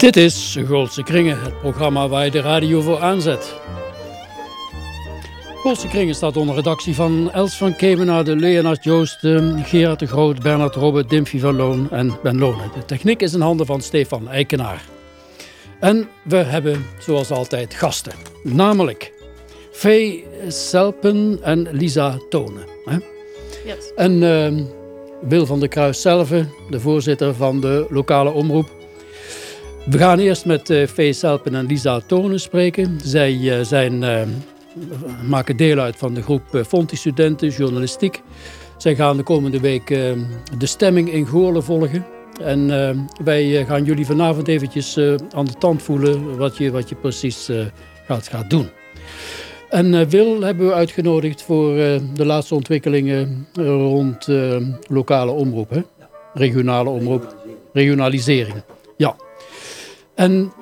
Dit is Goolse Kringen, het programma waar je de radio voor aanzet. Goolse Kringen staat onder redactie van Els van Kemenade, Leonard Joost, Gerard de Groot, Bernard Robbe, Dimphy van Loon en Ben Lonen. De techniek is in handen van Stefan Eikenaar. En we hebben, zoals altijd, gasten. Namelijk Vee Selpen en Lisa Tonen. Yes. En uh, Wil van der Kruis zelf, de voorzitter van de lokale omroep. We gaan eerst met uh, Vee Selpen en Lisa Tonen spreken. Zij uh, zijn, uh, maken deel uit van de groep Fonti-studenten, journalistiek. Zij gaan de komende week de stemming in Goorlen volgen. En wij gaan jullie vanavond eventjes aan de tand voelen wat je, wat je precies gaat, gaat doen. En Wil hebben we uitgenodigd voor de laatste ontwikkelingen rond lokale omroep, hè? regionale omroep, regionalisering. Ja. En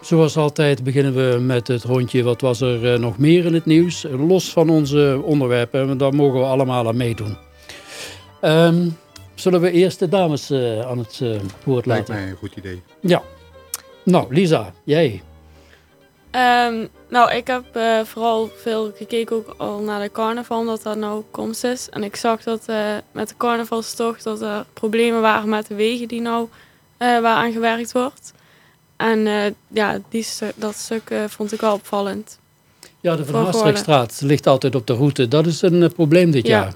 zoals altijd beginnen we met het rondje wat was er nog meer in het nieuws. Los van onze onderwerpen, daar mogen we allemaal aan meedoen. Um, zullen we eerst de dames aan het woord laten? Lijkt mij een goed idee. Ja. Nou, Lisa, jij. Um, nou, ik heb uh, vooral veel gekeken ook al naar de carnaval, omdat dat nou komst is. En ik zag dat uh, met de carnavalstocht dat er problemen waren met de wegen die nou uh, waar aan gewerkt wordt. En ja, die stu dat stuk vond ik wel opvallend. Ja, de Van Haastrechtstraat ligt altijd op de route. Dat is een probleem dit ja. jaar.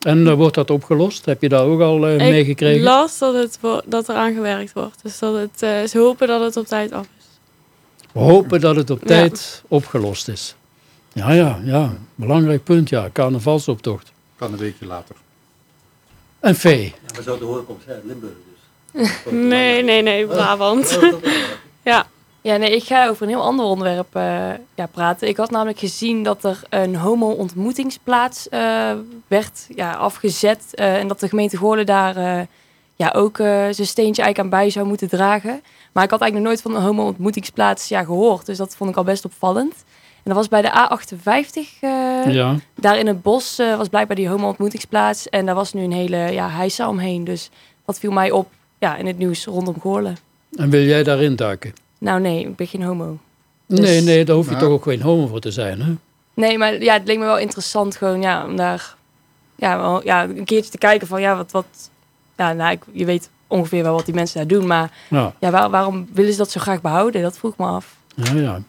En wordt dat opgelost? Heb je daar ook al meegekregen? Ik las dat, het dat er aan gewerkt wordt. Dus dat het, ze hopen dat het op tijd af is. We hopen dat het op tijd ja. opgelost is. Ja, ja, ja. Belangrijk punt, ja. Carnavalsoptocht. Kan een weekje later. En Vee. Ja, maar zo te horen komt uit Limburg dus. nee, nee, nee, Brabant. Ja. Ja, nee, ik ga over een heel ander onderwerp uh, ja, praten. Ik had namelijk gezien dat er een homo-ontmoetingsplaats uh, werd ja, afgezet. Uh, en dat de gemeente Goorlen daar ja, ook zijn steentje eigenlijk aan bij zou moeten dragen. Maar ik had eigenlijk nog nooit van een homo-ontmoetingsplaats ja, gehoord. Dus dat vond ik al best opvallend. En dat was bij de A58. Uh, ja. Daar in het bos was blijkbaar die homo-ontmoetingsplaats. En daar was nu een hele ja, heisa omheen. Dus dat viel mij op ja, in het nieuws rondom Goorlen. En wil jij daarin duiken? Nou nee, ik ben geen homo. Dus... Nee, nee, daar hoef je toch ook geen homo voor te zijn, hè? Nee, maar ja, het leek me wel interessant gewoon ja, om daar ja, wel, ja, een keertje te kijken van ja, wat... wat ja, nou, ik, je weet ongeveer wel wat die mensen daar doen. Maar ja. ja waar, waarom willen ze dat zo graag behouden? Dat vroeg me af. Ja, ja.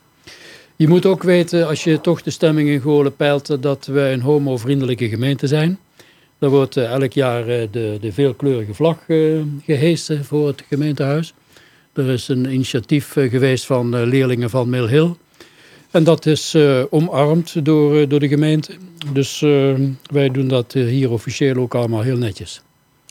Je moet ook weten, als je toch de stemming in Goorlen peilt, dat wij een homo-vriendelijke gemeente zijn. Er wordt uh, elk jaar uh, de, de veelkleurige vlag uh, gehesen voor het gemeentehuis. Er is een initiatief geweest van leerlingen van Mill Hill. En dat is omarmd door, door de gemeente. Dus wij doen dat hier officieel ook allemaal heel netjes.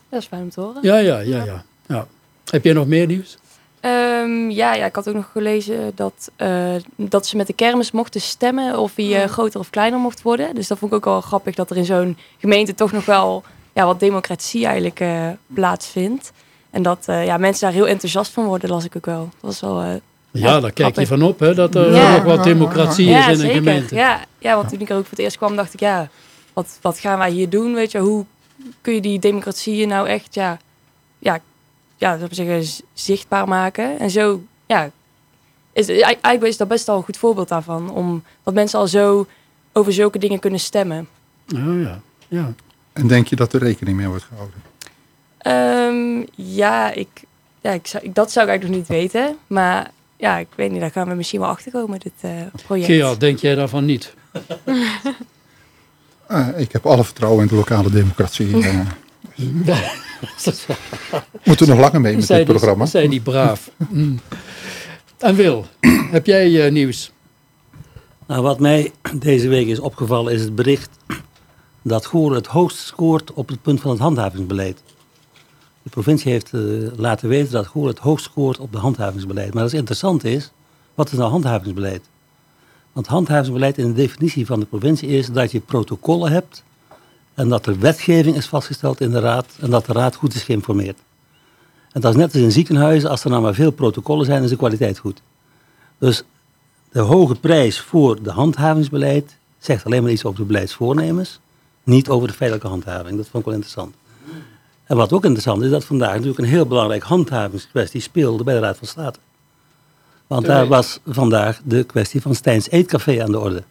Dat is fijn om te horen. Ja, ja, ja. ja. ja. Heb jij nog meer nieuws? Um, ja, ja, ik had ook nog gelezen dat, uh, dat ze met de kermis mochten stemmen of wie uh, groter of kleiner mocht worden. Dus dat vond ik ook wel grappig dat er in zo'n gemeente toch nog wel ja, wat democratie eigenlijk uh, plaatsvindt. En dat ja, mensen daar heel enthousiast van worden, las ik ook wel. Dat was wel ja, ja, daar kijk je van op, hè, dat er ja. nog wat democratie ja, is in zeker. een gemeente. Ja, ja, want toen ik er ook voor het eerst kwam, dacht ik, ja, wat, wat gaan wij hier doen? Weet je, hoe kun je die democratie nou echt, ja, ja, ja dat zeggen, zichtbaar maken? En zo, ja, is, eigenlijk is dat best al een goed voorbeeld daarvan. Om, dat mensen al zo over zulke dingen kunnen stemmen. Oh ja, ja. En denk je dat er rekening mee wordt gehouden? Um, ja, ik, ja ik zou, dat zou ik eigenlijk nog niet weten. Maar ja, ik weet niet, daar gaan we misschien wel achter komen, dit uh, project. Gerard, denk jij daarvan niet? Uh, ik heb alle vertrouwen in de lokale democratie. Uh, Moeten we nog langer mee met zijn dit die, programma? Zijn die braaf. Mm. En Wil, heb jij uh, nieuws? Nou, wat mij deze week is opgevallen is het bericht dat Goor het hoogst scoort op het punt van het handhavingsbeleid. De provincie heeft laten weten dat Goor het hoogst scoort op het handhavingsbeleid. Maar wat interessant is, wat is nou handhavingsbeleid? Want handhavingsbeleid in de definitie van de provincie is dat je protocollen hebt en dat er wetgeving is vastgesteld in de raad en dat de raad goed is geïnformeerd. En dat is net als in ziekenhuizen, als er nou maar veel protocollen zijn, is de kwaliteit goed. Dus de hoge prijs voor de handhavingsbeleid zegt alleen maar iets over de beleidsvoornemens, niet over de feitelijke handhaving. Dat vond ik wel interessant. En wat ook interessant is, dat vandaag natuurlijk een heel belangrijk handhavingskwestie speelde bij de Raad van State. Want daar was vandaag de kwestie van Stijns Eetcafé aan de orde.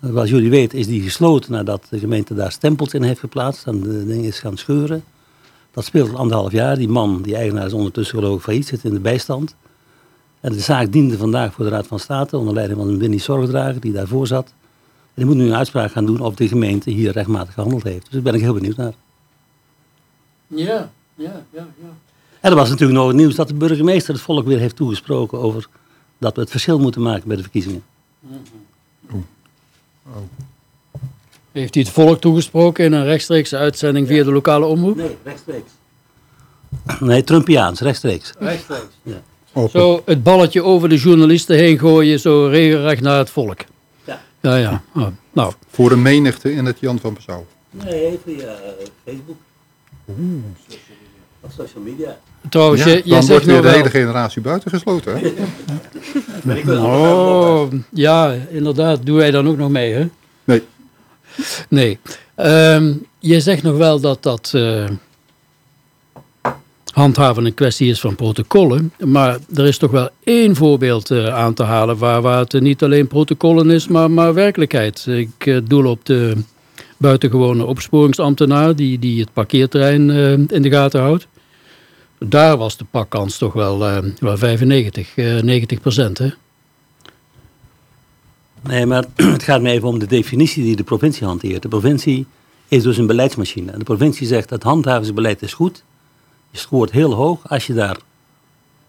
Zoals jullie weten is die gesloten nadat de gemeente daar stempels in heeft geplaatst en de ding is gaan scheuren. Dat speelt al anderhalf jaar. Die man, die eigenaar is ondertussen geloof ik failliet, zit in de bijstand. En de zaak diende vandaag voor de Raad van State onder leiding van een Winnie Zorgdrager die daarvoor zat. En die moet nu een uitspraak gaan doen of de gemeente hier rechtmatig gehandeld heeft. Dus daar ben ik heel benieuwd naar. Ja, ja, ja, ja. En er was natuurlijk nog het nieuws dat de burgemeester het volk weer heeft toegesproken over dat we het verschil moeten maken bij de verkiezingen. Heeft hij het volk toegesproken in een rechtstreekse uitzending via de lokale omroep? Nee, rechtstreeks. Nee, Trumpiaans, rechtstreeks. Rechtstreeks. Open. Zo het balletje over de journalisten heen gooien, zo regelrecht naar het volk. Ja. Ja, ja. Oh, nou, Voor een menigte in het Jan van Passau. Nee, via eh, Social media. trouwens, Ja, je, je dan zegt wordt weer nog de wel... hele generatie buitengesloten. Hè? Ben ik wel Oh, ja, inderdaad. Doen wij dan ook nog mee, hè? Nee. Nee. Ehm, je zegt nog wel dat dat eh, handhaven een kwestie is van protocollen. Maar er is toch wel één voorbeeld eh, aan te halen waar, waar het niet alleen protocollen is, maar, maar werkelijkheid. Ik eh, doel op de buitengewone opsporingsambtenaar die, die het parkeerterrein eh, in de gaten houdt. Daar was de pakkans toch wel, eh, wel 95, eh 90 procent, hè? Nee, maar het gaat me even om de definitie die de provincie hanteert. De provincie is dus een beleidsmachine. De provincie zegt dat handhavingsbeleid is goed. Je scoort heel hoog als je daar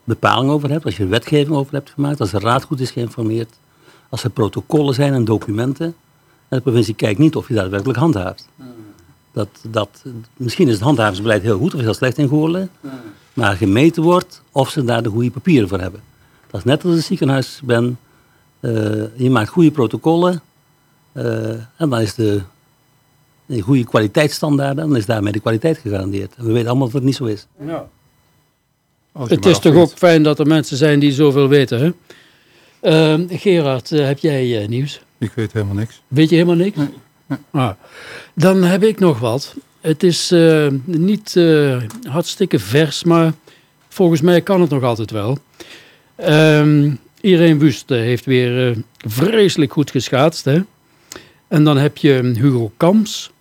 bepaling over hebt, als je wetgeving over hebt gemaakt, als de raad goed is geïnformeerd, als er protocollen zijn en documenten. En de provincie kijkt niet of je daadwerkelijk handhaaft. Dat, dat, misschien is het handhavingsbeleid heel goed of heel slecht in Goorlen, maar gemeten wordt of ze daar de goede papieren voor hebben. Dat is net als een ziekenhuis ben. Eh, je maakt goede protocollen eh, en dan is de, de goede kwaliteitsstandaarden en dan is daarmee de kwaliteit gegarandeerd. En we weten allemaal dat het niet zo is. Je Het is toch ook fijn dat er mensen zijn die zoveel weten, hè? Ehm, Gerard, eh, heb jij eh, nieuws? Ik weet helemaal niks. Weet je helemaal niks? Ah, dan heb ik nog wat. Het is eh, niet eh, hartstikke vers, maar volgens mij kan het nog altijd wel. Ehm Irene Wust eh, heeft weer vreselijk goed geschaatst. Hè? En dan heb je Hugo Kams,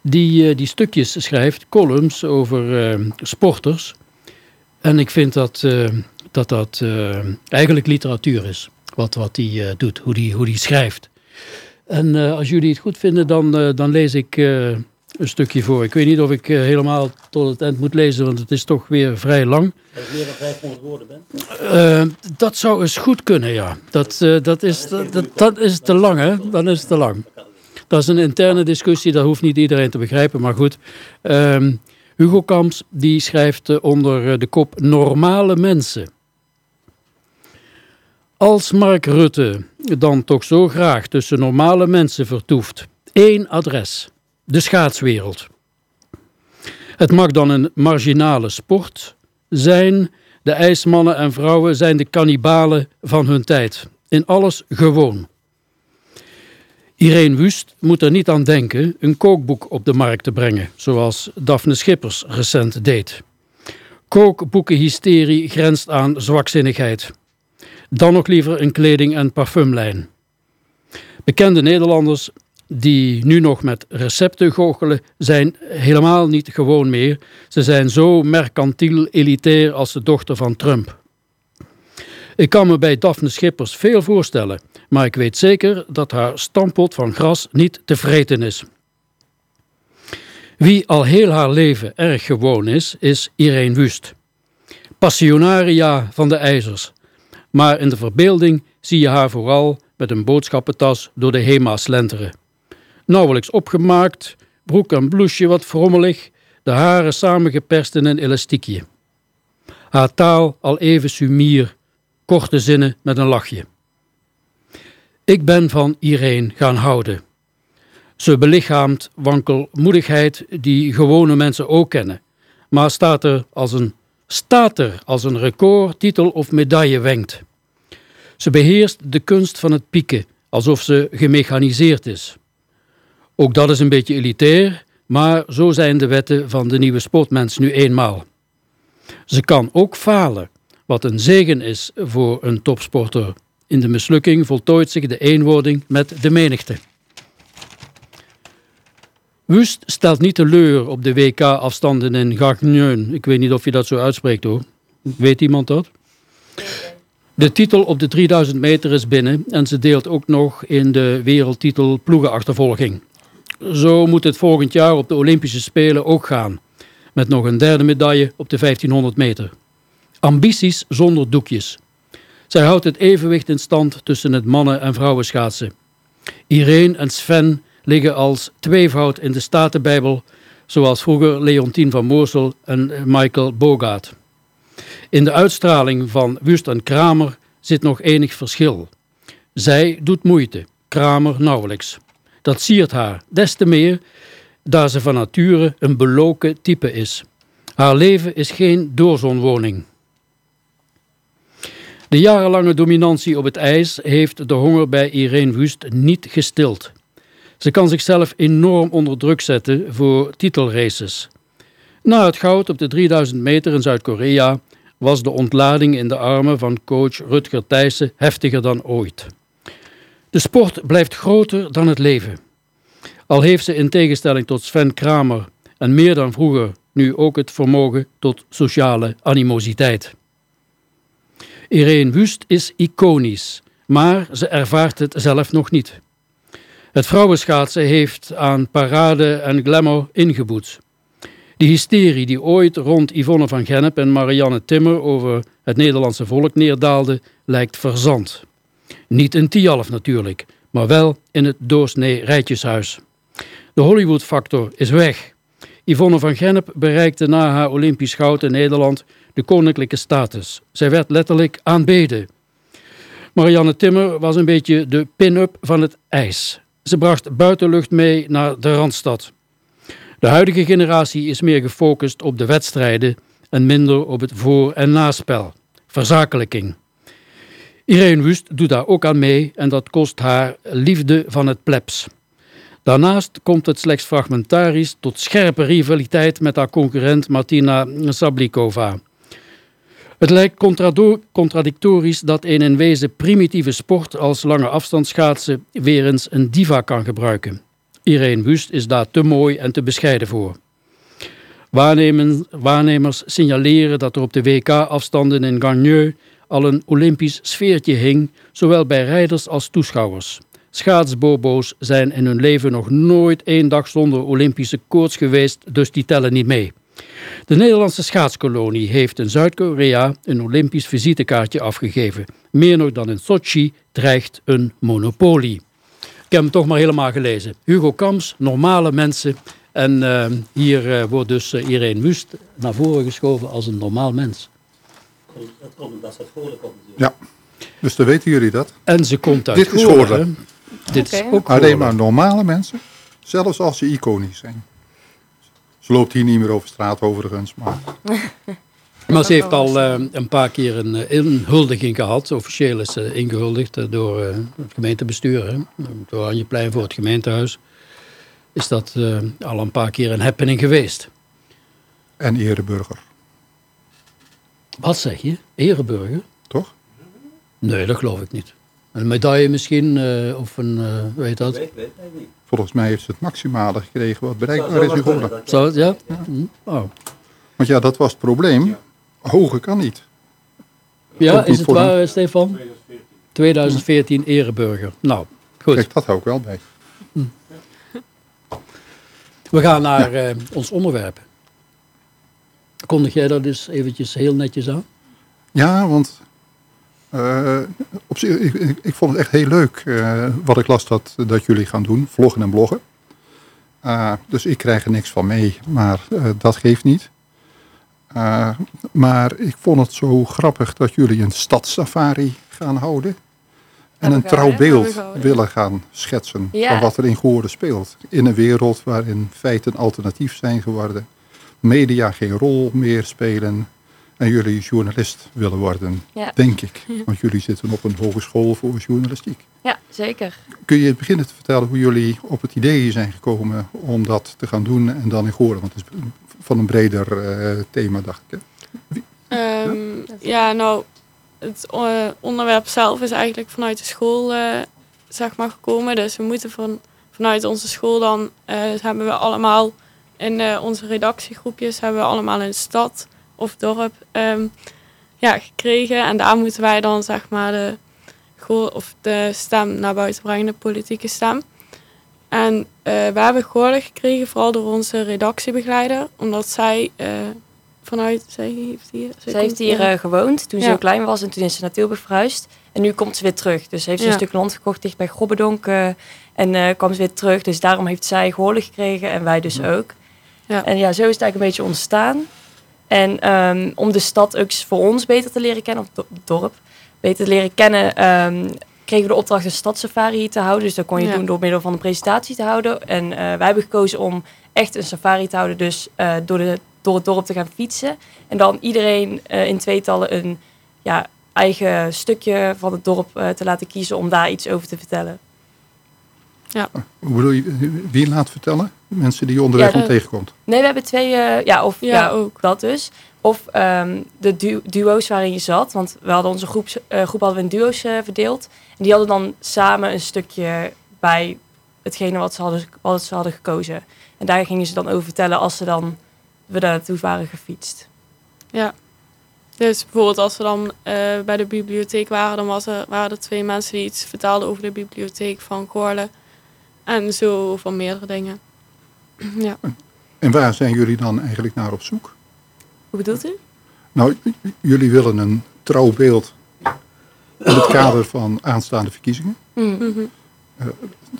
die, die stukjes schrijft, columns over eh, sporters. En ik vind dat dat, dat eigenlijk literatuur is, wat hij wat die, eh, doet, hoe die, hoe die schrijft. En eh, als jullie het goed vinden, dan, eh, dan lees ik eh, een stukje voor. Ik weet niet of ik helemaal tot het eind moet lezen, want het is toch weer vrij lang. Als ik meer dan 500 woorden ben. Eh, dat zou eens goed kunnen, ja. Dat, dat, is, dat, dat, dat is te lang, hè? Dan is het te lang. Dat is een interne discussie, dat hoeft niet iedereen te begrijpen, maar goed. Ehm, Hugo Kamps die schrijft onder de kop Normale mensen. Als Mark Rutte dan toch zo graag tussen normale mensen vertoeft, één adres, de schaatswereld. Het mag dan een marginale sport zijn. De ijsmannen en vrouwen zijn de kannibalen van hun tijd. In alles gewoon. Irene Wust moet er niet aan denken een kookboek op de markt te brengen, zoals Daphne Schippers recent deed. Kookboekenhysterie grenst aan zwakzinnigheid. Dan nog liever een kleding- en parfumlijn. Bekende Nederlanders die nu nog met recepten goochelen, zijn helemaal niet gewoon meer. Ze zijn zo mercantiel elitair als de dochter van Trump. Ik kan me bij Daphne Schippers veel voorstellen, maar ik weet zeker dat haar stampot van gras niet te vreten is. Wie al heel haar leven erg gewoon is, is Irene Wust. Passionaria van de ijzers. Maar in de verbeelding zie je haar vooral met een boodschappentas door de HEMA slenteren. Nauwelijks opgemaakt, broek en blouseje wat frommelig, de haren samengeperst in een elastiekje. Haar taal al even sumier, korte zinnen met een lachje. Ik ben van Irene gaan houden. Ze belichaamt wankelmoedigheid die gewone mensen ook kennen, maar staat er als een, staat er als een record, titel of medaille wenkt. Ze beheerst de kunst van het pieken, alsof ze gemechaniseerd is. Ook dat is een beetje elitair, Maar zo zijn de wetten van de nieuwe sportmens nu eenmaal. Ze kan ook falen, wat een zegen is voor een topsporter. In de mislukking voltooit zich de eenwording met de menigte. Wust stelt niet teleur op de WK-afstanden in Gargneun. Ik weet niet of je dat zo uitspreekt hoor. Weet iemand dat? De titel op de 3000 meter is binnen en ze deelt ook nog in de wereldtitel ploegenachtervolging. Zo moet het volgend jaar op de Olympische Spelen ook gaan. Met nog een derde medaille op de 1500 meter. Ambities zonder doekjes. Zij houdt het evenwicht in stand tussen het mannen- en vrouwenschaatsen. Irene en Sven liggen als tweevoud in de Statenbijbel, zoals vroeger Leontien van Moorsel en Michael Bogaert. In de uitstraling van Wust en Kramer zit nog enig verschil. Zij doet moeite, Kramer nauwelijks. Dat siert haar, des te meer daar ze van nature een beloken type is. Haar leven is geen doorzonwoning. De jarenlange dominantie op het ijs heeft de honger bij Irene Wust niet gestild. Ze kan zichzelf enorm onder druk zetten voor titelraces. Na het goud op de 3000 meter in Zuid-Korea was de ontlading in de armen van coach Rutger Thijssen heftiger dan ooit. De sport blijft groter dan het leven. Al heeft ze in tegenstelling tot Sven Kramer en meer dan vroeger nu ook het vermogen tot sociale animositeit. Irene Wust is iconisch, maar ze ervaart het zelf nog niet. Het vrouwenschaatsen heeft aan parade en glamour ingeboet. De hysterie die ooit rond Yvonne van Gennep en Marianne Timmer over het Nederlandse volk neerdaalde, lijkt verzand. Niet in Tialf natuurlijk, maar wel in het doorsnee rijtjeshuis. De Hollywood-factor is weg. Yvonne van Gennep bereikte na haar Olympisch goud in Nederland de koninklijke status. Zij werd letterlijk aanbeden. Marianne Timmer was een beetje de pin-up van het ijs. Ze bracht buitenlucht mee naar de Randstad. De huidige generatie is meer gefocust op de wedstrijden en minder op het voor- en naspel. Verzakelijking. Irene Wust doet daar ook aan mee en dat kost haar liefde van het plebs. Daarnaast komt het slechts fragmentarisch tot scherpe rivaliteit met haar concurrent Martina Sablikova. Het lijkt contradictorisch dat een in wezen primitieve sport als lange afstandsschaatsen weer eens een diva kan gebruiken. Irene Wust is daar te mooi en te bescheiden voor. Waarnemers signaleren dat er op de WK-afstanden in Gagneux al een Olympisch sfeertje hing, zowel bij rijders als toeschouwers. Schaatsbobo's zijn in hun leven nog nooit één dag zonder Olympische koorts geweest, dus die tellen niet mee. De Nederlandse schaatskolonie heeft in Zuid-Korea een Olympisch visitekaartje afgegeven. Meer nog dan in Sochi dreigt een monopolie. Ik heb hem toch maar helemaal gelezen. Hugo Kams, Normale Mensen. En uh, hier uh, wordt dus uh, Irene Wust naar voren geschoven als een normaal mens. Dat komt omdat ze het komt natuurlijk. Ja, dus dan weten jullie dat. En ze komt uit Dit is Goorlen. Goorlen. Dit is ook Alleen maar normale mensen, zelfs als ze iconisch zijn. Ze loopt hier niet meer over straat overigens, maar Maar ze heeft al eh, een paar keer een eh, inhuldiging gehad. Officieel is ze ingehuldigd eh, door het gemeentebestuur. Hè. Op het Oranjeplein voor het gemeentehuis. Is dat al een paar keer een happening geweest. en ereburger, Wat zeg je? Ereburger? toch? Nee, dat geloof ik niet. Een medaille misschien, eh, of een, eh weet dat? Weet, weet, weet niet. Volgens mij heeft ze het maximale gekregen wat bereikbaar is in Zou het, ja? Hm? Oh. Want ja, dat was het probleem. Hoger kan niet. Ja, Komt niet is het waar, eh, Stefan? 2014 ereburger. Nou, goed. Kijk, dat hou ik wel bij. We gaan naar eh, ons onderwerp. Kondig jij dat dus eventjes heel netjes aan? Ja, want eh, op zich, ik, ik, ik vond het echt heel leuk eh, wat ik las dat, dat jullie gaan doen, vloggen en bloggen. Eh, dus ik krijg er niks van mee, maar dat geeft niet. Maar ik vond het zo grappig dat jullie een stadssafari gaan houden. En een we trouw gehouden, beeld hebben we gehouden. willen gaan schetsen Ja. van wat er in Goorden speelt. In een wereld waarin feiten alternatief zijn geworden. Media geen rol meer spelen. En jullie journalist willen worden, Ja. denk ik. Want jullie zitten op een hogeschool voor journalistiek. Ja, zeker. Kun je beginnen te vertellen hoe jullie op het idee zijn gekomen om dat te gaan doen en dan in Goorlen? Want het is van een breder eh, thema, dacht ik. hè? Ehm, ja, nou, het eh, onderwerp zelf is eigenlijk vanuit de school eh, zeg maar, gekomen. Dus we moeten van, vanuit onze school dan, eh, hebben we allemaal in eh, onze redactiegroepjes, hebben we allemaal een stad of dorp ehm, ja, gekregen. En daar moeten wij dan zeg maar de, of de stem naar buiten brengen, de politieke stem. En eh, we hebben Goorlen gekregen, vooral door onze redactiebegeleider, omdat zij eh, vanuit, zij heeft hier, Zij heeft hier eh, gewoond toen ze heel klein was en toen is ze naar Tilburg verhuisd. En nu komt ze weer terug. Dus heeft ze Ja. een stuk land gekocht dicht bij Grobbedonk en eh, kwam ze weer terug. Dus daarom heeft zij gehoorlijk gekregen en wij dus ook. Ja. En ja, zo is het eigenlijk een beetje ontstaan. En ehm, om de stad ook voor ons beter te leren kennen, of do- het dorp beter te leren kennen, ehm, kregen we de opdracht een stadssafari te houden. Dus dat kon je Ja. doen door middel van een presentatie te houden. En eh, wij hebben gekozen om echt een safari te houden, dus eh, door, de, door het dorp te gaan fietsen. En dan iedereen eh, in tweetallen een ja, eigen stukje van het dorp te laten kiezen om daar iets over te vertellen. Hoe bedoel je, wie laat vertellen? Mensen die je onderweg Ja, nog eh, tegenkomt. Nee, we hebben twee, eh, ja, of Ja, ja, ook. dat dus. Of ehm, de du- duo's waarin je zat. Want we hadden onze groep, groep hadden we in duo's eh, verdeeld. En die hadden dan samen een stukje bij hetgene wat ze hadden, wat ze hadden gekozen. En daar gingen ze dan over vertellen als ze dan we daar naartoe waren gefietst. Dus bijvoorbeeld als we dan eh, bij de bibliotheek waren, dan was er, waren er twee mensen die iets vertelden over de bibliotheek van Goorlen. En zo van meerdere dingen. ja. En waar zijn jullie dan eigenlijk naar op zoek? Hoe bedoelt u? Nou, jullie willen een trouw beeld in het kader van aanstaande verkiezingen. Mm. Mhm.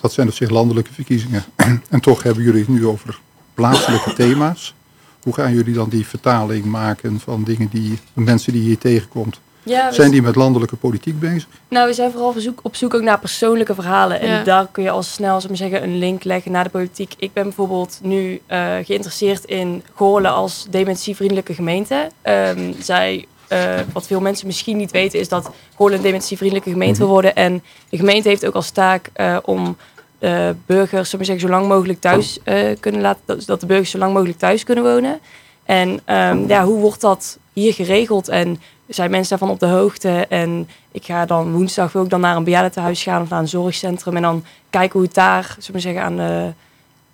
Dat zijn op zich landelijke verkiezingen. En toch hebben jullie het nu over plaatselijke thema's. Hoe gaan jullie dan die vertaling maken van dingen die de mensen die je hier tegenkomt? Ja, we Zijn die met landelijke politiek bezig? Nou, we zijn vooral op zoek, op zoek ook naar persoonlijke verhalen. En Ja. daar kun je al snel ik maar zeggen, een link leggen naar de politiek. Ik ben bijvoorbeeld nu eh, geïnteresseerd in Goorlen als dementievriendelijke gemeente. Ehm, zij, eh, wat veel mensen misschien niet weten, is dat Goorlen een dementievriendelijke gemeente wil worden. En de gemeente heeft ook als taak eh, om de burgers ik maar zeggen, zo lang mogelijk thuis eh, kunnen laten. Dat, dat de burgers zo lang mogelijk thuis kunnen wonen. En ehm, ja, hoe wordt dat hier geregeld? En zijn mensen daarvan op de hoogte? En ik ga dan woensdag wil ik dan naar een bejaardentehuis gaan of naar een zorgcentrum en dan kijken hoe het daar, zullen we maar zeggen, aan, de,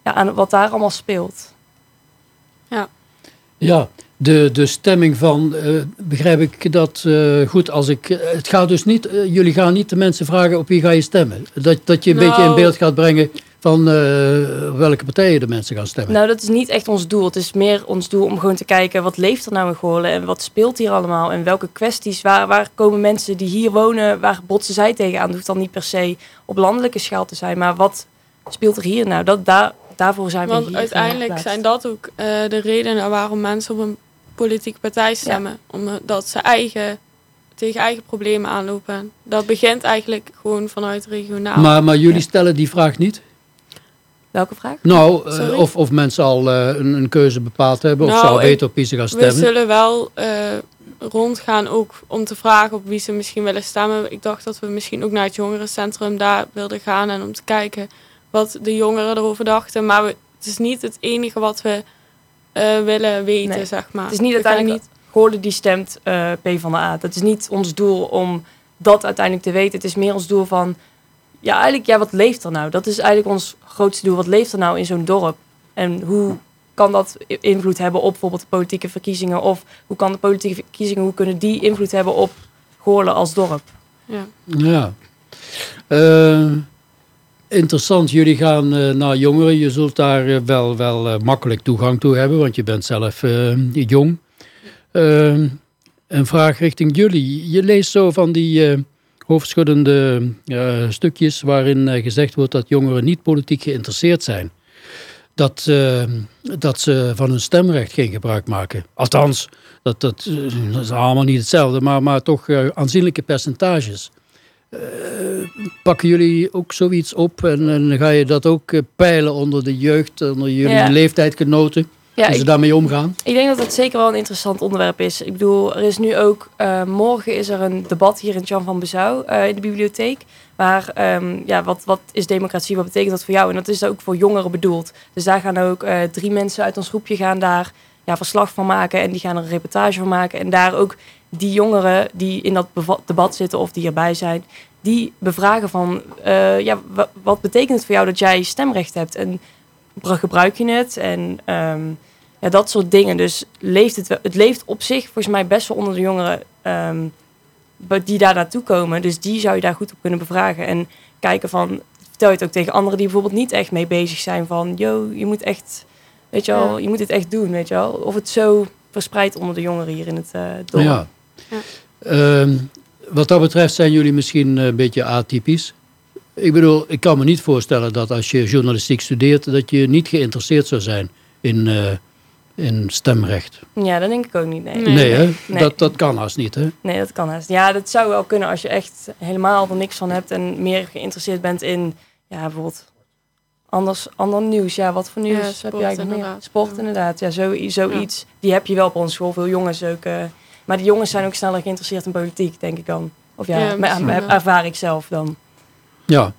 ja, aan wat daar allemaal speelt. Ja, de, de stemming van, eh, begrijp ik dat eh, goed als ik... eh, het gaat dus niet, eh, jullie gaan niet de mensen vragen op wie ga je stemmen. Dat, dat je een Nou. beetje in beeld gaat brengen van eh, welke partijen de mensen gaan stemmen. Nou, dat is niet echt ons doel. Het is meer ons doel om gewoon te kijken wat leeft er nou in Goorlen en wat speelt hier allemaal en welke kwesties, waar, waar komen mensen die hier wonen, waar botsen zij tegenaan? Het hoeft dan niet per se op landelijke schaal te zijn, maar wat speelt er hier nou? Dat, daar, daarvoor zijn we hier. uiteindelijk zijn dat ook eh, de redenen waarom mensen op een politieke partij stemmen. Omdat ze eigen, tegen eigen problemen aanlopen. Dat begint eigenlijk gewoon vanuit regionaal. maar, maar jullie stellen die vraag niet? Welke vraag? Nou, eh, of, of mensen al eh, een, een keuze bepaald hebben of Nou, zou ik- weten op wie ze gaan We stemmen. zullen wel eh, rondgaan ook om te vragen op wie ze misschien willen stemmen. Ik dacht dat we misschien ook naar het jongerencentrum daar wilden gaan en om te kijken wat de jongeren erover dachten. Maar we, het is niet het enige wat we eh, willen weten, Nee. zeg maar. Het is niet We uiteindelijk Goorlen die stemt eh P van de A. Dat is niet ons doel om dat uiteindelijk te weten. Het is meer ons doel van, ja, eigenlijk, ja, wat leeft er nou? Dat is eigenlijk ons grootste doel. Wat leeft er nou in zo'n dorp? En hoe kan dat invloed hebben op bijvoorbeeld de politieke verkiezingen? Of hoe kan de politieke verkiezingen, hoe kunnen die invloed hebben op Goorlen als dorp? Ja. Ja. Eh, interessant, jullie gaan eh, naar jongeren. Je zult daar eh, wel, wel eh, makkelijk toegang toe hebben, want je bent zelf jong. Een vraag richting jullie. Je leest zo van die eh, hoofdschuddende eh, stukjes waarin eh, gezegd wordt dat jongeren niet politiek geïnteresseerd zijn. Dat, eh, dat ze van hun stemrecht geen gebruik maken. Althans, dat, dat, dat is allemaal niet hetzelfde, maar, maar toch aanzienlijke percentages. Pakken jullie ook zoiets op en, en ga je dat ook peilen onder de jeugd, onder jullie Ja. leeftijdgenoten? Ja, hoe ze daarmee omgaan? ik denk dat het zeker wel een interessant onderwerp is. Ik bedoel, er is nu ook, eh, morgen is er een debat hier in Jan van Bezouw eh, in de bibliotheek. Waar, ehm, ja, wat, wat is democratie, wat betekent dat voor jou? En dat is ook voor jongeren bedoeld. Dus daar gaan ook eh, drie mensen uit ons groepje gaan daar ja, verslag van maken. En die gaan er een reportage van maken. En daar ook die jongeren die in dat debat zitten of die erbij zijn, die bevragen van, ja, wa- wat betekent het voor jou dat jij stemrecht hebt? En gebruik je het? En ehm, ja, dat soort dingen. Dus leeft het, wel- het leeft op zich volgens mij best wel onder de jongeren ehm, die daar naartoe komen. Dus die zou je daar goed op kunnen bevragen. En kijken van, vertel je het ook tegen anderen die bijvoorbeeld niet echt mee bezig zijn van, yo, je moet echt, weet je wel, Ja. je moet dit echt doen, weet je wel. Of het zo verspreidt onder de jongeren hier in het eh dorp. Ja. Ja. Ehm, wat dat betreft zijn jullie misschien een beetje atypisch. Ik bedoel, ik kan me niet voorstellen dat als je journalistiek studeert, dat je niet geïnteresseerd zou zijn in, eh, in stemrecht. Ja, dat denk ik ook niet, nee. Nee. Nee, hè? Nee. Dat, dat kan haast niet, hè? Nee, dat kan haast. Ja, dat zou wel kunnen als je echt helemaal er niks van hebt en meer geïnteresseerd bent in, ja, bijvoorbeeld anders, ander nieuws. Ja, wat voor nieuws Ja, heb je eigenlijk meer? inderdaad. Sport Ja. inderdaad. Ja, zo, zoiets. Die heb je wel op onze school. Veel jongens ook. eh, maar die jongens zijn ook sneller geïnteresseerd in politiek, denk ik dan. Of ja, Ja, maar, ervaar ik zelf dan. Ja,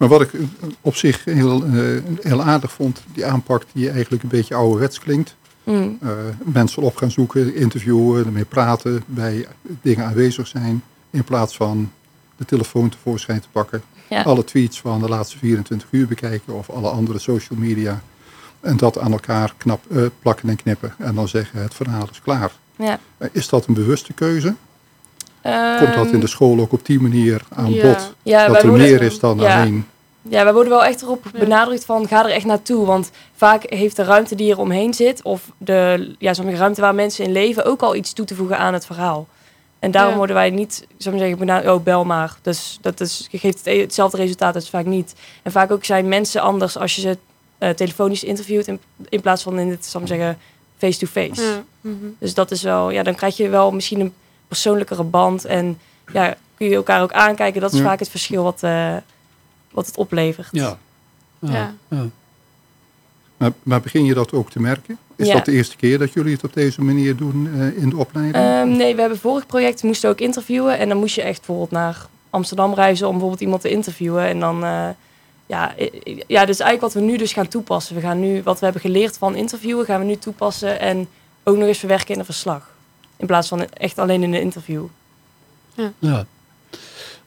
Maar wat ik eh, op zich heel, eh, heel aardig vond, die aanpak die eigenlijk een beetje ouderwets klinkt. Mm. Eh, mensen op gaan zoeken, interviewen, ermee praten, bij dingen aanwezig zijn. In plaats van de telefoon tevoorschijn te pakken. Ja. Alle tweets van de laatste 24 uur bekijken of alle andere social media. En dat aan elkaar knap, plakken en knippen. En dan zeggen het verhaal is klaar. Ja. Is dat een bewuste keuze? Komt dat in de school ook op die manier aan ja. bod? ja, dat er meer is dan ja. alleen Ja, wij worden wel echt erop benadrukt van ga er echt naartoe. Want vaak heeft de ruimte die er omheen zit, of de ja, sommige ruimte waar mensen in leven, ook al iets toe te voegen aan het verhaal. En daarom Ja. worden wij niet, zou ik zeggen, benadrukt, oh bel maar. Dus dat is, geeft het, e- hetzelfde resultaat, dat is vaak niet. En vaak ook zijn mensen anders als je ze eh, telefonisch interviewt in, in plaats van in het, zou ik zeggen, face-to-face. Mhm. Dus dat is wel, ja, dan krijg je wel misschien een persoonlijkere band. En ja, kun je elkaar ook aankijken. Dat is Ja. vaak het verschil wat, eh, wat het oplevert. ja. Ja. ja. Maar, maar begin je dat ook te merken? Is Ja. dat de eerste keer dat jullie het op deze manier doen eh, in de opleiding? Ehm, nee, we hebben vorig project moesten ook interviewen. En dan moest je echt bijvoorbeeld naar Amsterdam reizen om bijvoorbeeld iemand te interviewen. En dan, eh, ja, ja, dus eigenlijk wat we nu dus gaan toepassen. We gaan nu, wat we hebben geleerd van interviewen, gaan we nu toepassen. En ook nog eens verwerken in een verslag. In plaats van echt alleen in een interview. Ja.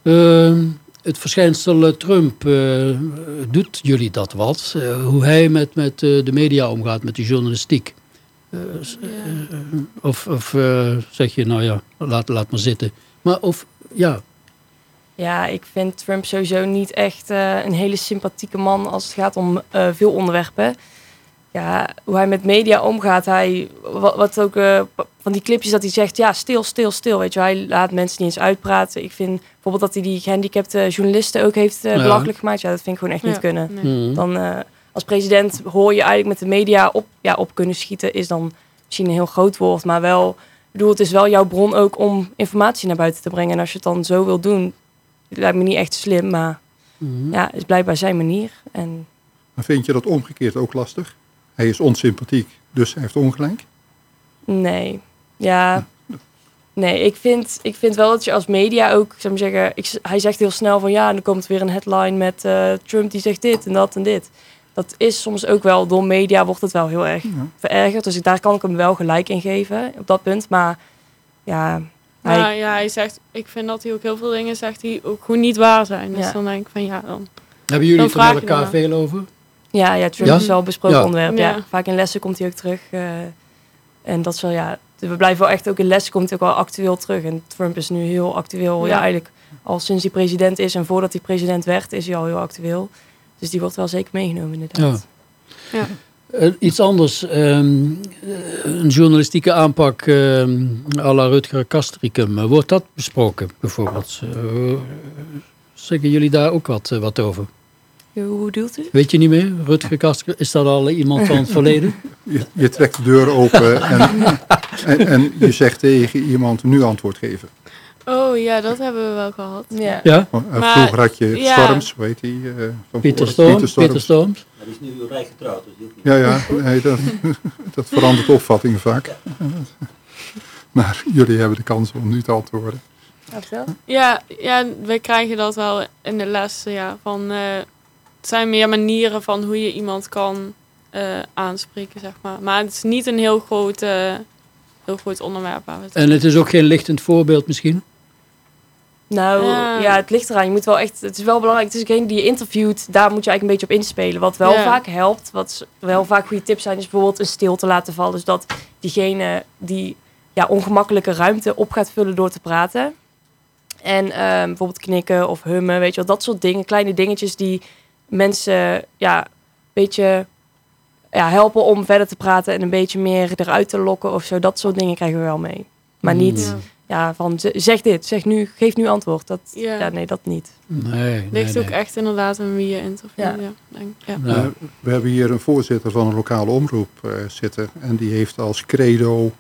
Ehm, het verschijnsel eh, Trump, eh, doet jullie dat wat? Eh, hoe hij met, met eh, de media omgaat, met de journalistiek? Ja. of of zeg je, nou ja, laat, laat maar zitten. Maar of, ja, Ja, ik vind Trump sowieso niet echt eh, een hele sympathieke man als het gaat om eh, veel onderwerpen. Ja, hoe hij met media omgaat, hij, wat, wat ook eh, van die clipjes dat hij zegt, ja, stil, stil, stil. Weet je, hij laat mensen niet eens uitpraten. Ik vind bijvoorbeeld dat hij die gehandicapte journalisten ook heeft eh, Ja. belachelijk gemaakt. Ja, dat vind ik gewoon echt niet kunnen. Nee. mhm. Dan eh, als president hoor je eigenlijk met de media op, ja, op kunnen schieten, is dan misschien een heel groot woord, maar wel, ik bedoel, het is wel jouw bron ook om informatie naar buiten te brengen. En als je het dan zo wil doen, lijkt me niet echt slim, maar Mhm. ja, is blijkbaar zijn manier. En Maar vind je dat omgekeerd ook lastig? Hij is onsympathiek, dus hij heeft ongelijk. nee, ja, nee, ik vind, ik vind wel dat je als media ook, ik zou maar zeggen, ik, hij zegt heel snel van ja, en dan komt weer een headline met eh, Trump die zegt dit en dat en dit. Dat is soms ook wel, door media wordt het wel heel erg Ja. verergerd. Dus ik- daar kan ik hem wel gelijk in geven op dat punt. Maar ja, hij, Maar ja, hij zegt, ik vind dat hij ook heel veel dingen zegt die ook gewoon niet waar zijn. Dus Ja. dan denk ik van ja, dan. Hebben jullie Dan het er met elkaar veel over? Ja, ja, Trump Ja? is wel een besproken Ja. onderwerp. Ja. Ja. Vaak in lessen komt hij ook terug. eh, en dat is wel, ja, we blijven wel echt ook in lessen komt hij ook wel actueel terug. En Trump is nu heel actueel. Ja, Ja. eigenlijk al sinds hij president is en voordat hij president werd, is hij al heel actueel. Dus die wordt wel zeker meegenomen inderdaad. Ja. Eh, iets anders, ehm, eh, een journalistieke aanpak ehm à la Rutger Kastricum. Wordt dat besproken bijvoorbeeld? Eh, zeggen jullie daar ook wat, wat over? Hoe bedoelt u? Weet je niet meer? Rutger Kastricum, is dat al iemand van het verleden? Je, je trekt de deur open en, en, en je zegt tegen iemand nu antwoord geven. Oh ja, dat hebben we wel gehad. Ja. Ja? Uh, Maar- vroeger had je ja. Storms, weet hij? eh, van Pieter Storm, Pieter Storms. Hij is nu rijk getrouwd, dus niet. Ja, ja, nee, dat, dat verandert opvattingen vaak. Maar jullie hebben de kans om nu te antwoorden. Ja, ja, we krijgen dat wel in de les. Ja, van, eh, het zijn meer manieren van hoe je iemand kan eh, aanspreken, zeg maar. Maar het is niet een heel groot, heel groot onderwerp. Waar we het En het is ook geen lichtend voorbeeld misschien? Nou, Ja. ja, het ligt eraan. Je moet wel echt, het is wel belangrijk. Het is degene die je interviewt, daar moet je eigenlijk een beetje op inspelen. Wat wel Ja. vaak helpt, wat wel vaak goede tips zijn, is bijvoorbeeld een stilte laten vallen. Dus dat diegene die ja, ongemakkelijke ruimte op gaat vullen door te praten. En ehm, bijvoorbeeld knikken of hummen, weet je wel, dat soort dingen. Kleine dingetjes die mensen ja, een beetje ja, helpen om verder te praten en een beetje meer eruit te lokken of zo. Dat soort dingen krijgen we wel mee. Maar niet Ja. ja, van zeg dit, zeg nu, geef nu antwoord. Dat, Ja. ja. nee, dat niet. Nee, nee, ligt ook nee. echt inderdaad aan wie je interviewt. Ja. Ja. Nou, Eh, we hebben hier een voorzitter van een lokale omroep eh, zitten. En die heeft als credo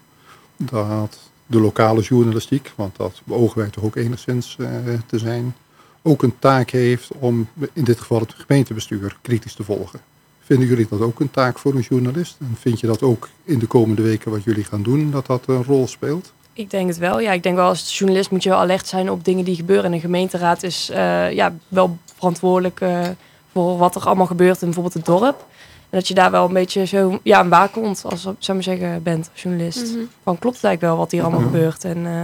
dat de lokale journalistiek, want dat beogen wij toch ook enigszins eh, te zijn, ook een taak heeft om in dit geval het gemeentebestuur kritisch te volgen. Vinden jullie dat ook een taak voor een journalist? En vind je dat ook in de komende weken wat jullie gaan doen, dat dat een rol speelt? Ik denk het wel. Ja, ik denk wel als journalist moet je wel alert zijn op dingen die gebeuren. En een gemeenteraad is eh, ja, wel verantwoordelijk eh, voor wat er allemaal gebeurt in bijvoorbeeld het dorp. En dat je daar wel een beetje zo ja, een waakhond, als zou maar zeggen, bent als journalist. Mhm. Van klopt het eigenlijk wel wat hier allemaal Ja. gebeurt. En eh,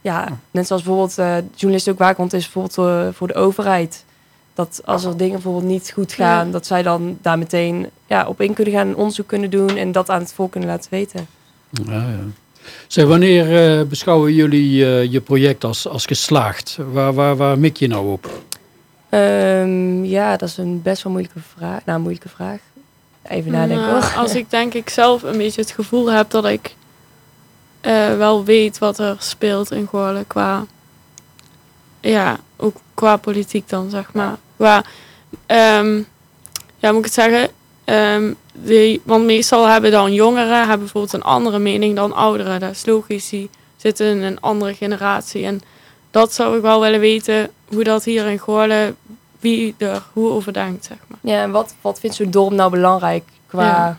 ja, net zoals bijvoorbeeld eh journalist ook waakhond is bijvoorbeeld eh, voor de overheid. Dat als er dingen bijvoorbeeld niet goed gaan, Ja. dat zij dan daar meteen ja, op in kunnen gaan, een onderzoek kunnen doen en dat aan het volk kunnen laten weten. ja, ja. Zeg, wanneer eh, beschouwen jullie eh, je project als, als geslaagd? Waar, waar, waar mik je nou op? Ehm, ja, dat is een best wel moeilijke vraag. Nou, moeilijke vraag. Even nadenken Nou, hoor. als ik denk ik zelf een beetje het gevoel heb dat ik eh, wel weet wat er speelt in Goorlen qua, ja, ook qua politiek dan zeg maar. Qua, ehm, ja, moet ik het zeggen, Ehm, die, want meestal hebben dan jongeren hebben bijvoorbeeld een andere mening dan ouderen. Dat is logisch, die zitten in een andere generatie. En dat zou ik wel willen weten, hoe dat hier in Goorlen, wie er hoe over denkt, zeg maar. Ja, en wat, wat vindt zo'n dorp nou belangrijk qua, Ja.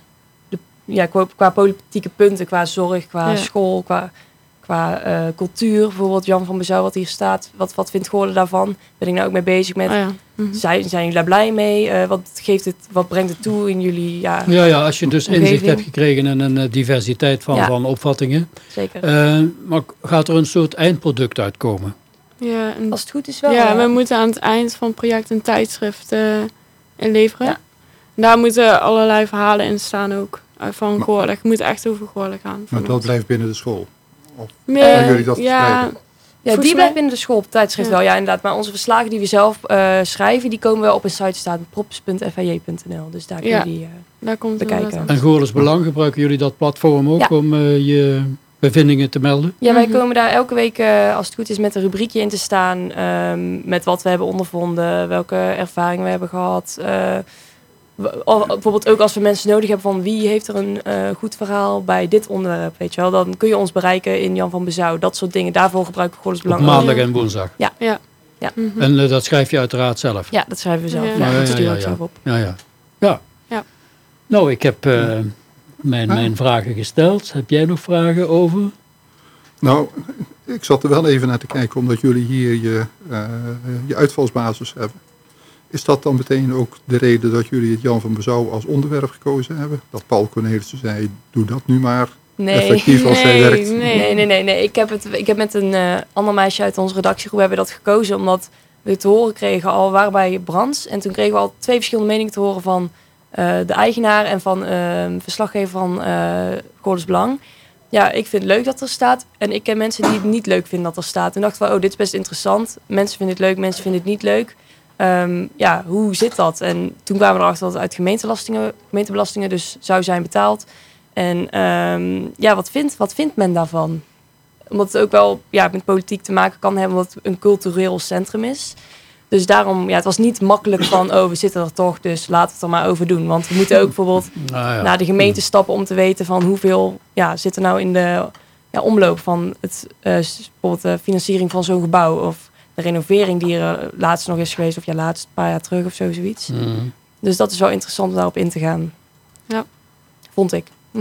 Ja, qua, qua politieke punten, qua zorg, qua Ja. school, qua, qua eh, cultuur? Bijvoorbeeld Jan van Bezouw wat hier staat. Wat, wat vindt Goorlen daarvan? Ben ik nou ook mee bezig met... Oh ja. Mhm. Zijn, zijn jullie daar blij mee? Eh, wat, geeft het, wat brengt het toe in jullie? Ja, Ja, ja, als je dus inzicht hebt gekregen in een eh, diversiteit van, Ja. van opvattingen. zeker. Maar gaat er een soort eindproduct uitkomen? Ja, en Als het goed is wel. ja, we moeten aan het eind van het project een tijdschrift eh, inleveren. Daar moeten allerlei verhalen in staan ook. Eh, Van Maar- Goorlijk. Het moet echt over Goorlijk gaan. Maar dat ons. blijft binnen de school. Meer- Gaan jullie dat ja? Ja, die mij- blijft binnen de school op tijdschrift Ja. wel, ja inderdaad. Maar onze verslagen die we zelf eh, schrijven, die komen wel op een site staan, props.fij.nl. Dus daar kun je Ja. die... eh, daar komt het bekijken. En Goorles Belang, gebruiken jullie dat platform ook Ja. om je bevindingen te melden? Ja, wij Mhm. komen daar elke week, eh, als het goed is, met een rubriekje in te staan. ehm, met wat we hebben ondervonden, welke ervaringen we hebben gehad. Of bijvoorbeeld ook als we mensen nodig hebben van wie heeft er een eh, goed verhaal bij dit onderwerp, weet je wel. Dan kun je ons bereiken in Jan van Bezouw. Dat soort dingen. Daarvoor gebruiken we Goorles Op Belang. maandag Ja. en woensdag. Mhm. En eh, dat schrijf je uiteraard zelf. Ja, dat schrijven we zelf. Ja. Ja, Ja, dat ja, we ja, ook ja. zelf op. Ja, ja. ja. Ja. Nou, ik heb eh, mijn, mijn vragen gesteld. Heb jij nog vragen over? Nou, ik zat er wel even naar te kijken, omdat jullie hier je, eh, je uitvalsbasis hebben. Is dat dan meteen ook de reden dat jullie het Jan van Bezouw als onderwerp gekozen hebben? Dat Paul Cornelissen zei, doe dat nu maar. Nee. Effectief als Nee, werkt. nee. Nee, nee, nee. nee. Ik, heb het, ik heb met een eh, ander meisje uit onze redactiegroep hebben dat gekozen. Omdat we te horen kregen al, we waren bij Brands. En toen kregen we al twee verschillende meningen te horen van eh, de eigenaar en van eh, verslaggever van eh Goorles Belang. Ja, ik vind het leuk dat er staat. En ik ken mensen die het niet leuk vinden dat er staat. En dachten we, oh, dit is best interessant. Mensen vinden het leuk, mensen vinden het niet leuk. Ehm, ja, hoe zit dat? En toen kwamen we erachter dat het uit gemeentebelastingen, gemeentebelastingen dus zou zijn betaald. En ehm, ja, wat vindt, wat vindt men daarvan? Omdat het ook wel ja, met politiek te maken kan hebben, omdat het een cultureel centrum is. Dus daarom, ja, het was niet makkelijk van, oh, we zitten er toch, dus laten we het er maar over doen. Want we moeten ook bijvoorbeeld Nou, ja. naar de gemeente stappen om te weten van hoeveel ja, zit er nou in de ja, omloop van het, eh, bijvoorbeeld de financiering van zo'n gebouw of de renovering die er eh, laatst nog is geweest, of ja, laatst een paar jaar terug of zo, zoiets. Mm. Dus dat is wel interessant om daarop in te gaan. Ja. Vond ik.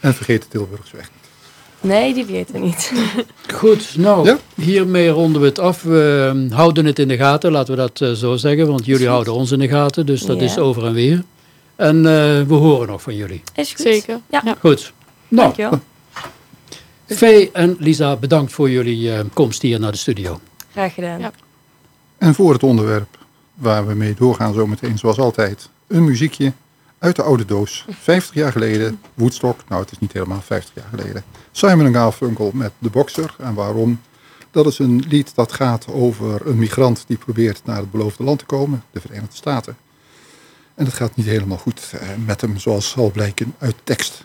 En vergeet de Tilburgsweg niet. Nee, die weten we niet. Goed, nou, Ja? hiermee ronden we het af. We eh, houden het in de gaten, laten we dat eh, zo zeggen. Want jullie houden ons in de gaten, dus dat Ja. is over en weer. En eh, we horen nog van jullie. Is goed. Zeker. Ja. Ja. Goed. Nou, Dankjewel. Vee en Lisa, bedankt voor jullie eh, komst hier naar de studio. Graag gedaan. Ja. En voor het onderwerp waar we mee doorgaan zometeen, zoals altijd, een muziekje uit de oude doos. 50 jaar geleden, Woodstock, nou het is niet helemaal 50 jaar geleden. Simon Garfunkel met De Boxer. En waarom? Dat is een lied dat gaat over een migrant die probeert naar het beloofde land te komen, de Verenigde Staten. En het gaat niet helemaal goed eh, met hem, zoals zal blijken uit tekst.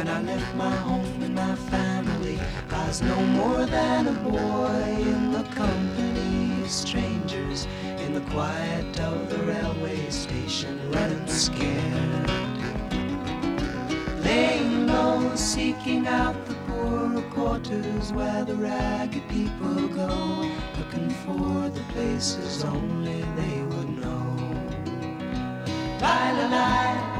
When I left my home and my family, I was no more than a boy in the company of strangers in the quiet of the railway station, running scared. Laying low, seeking out the poorer quarters where the ragged people go, looking for the places only they would know. La la la.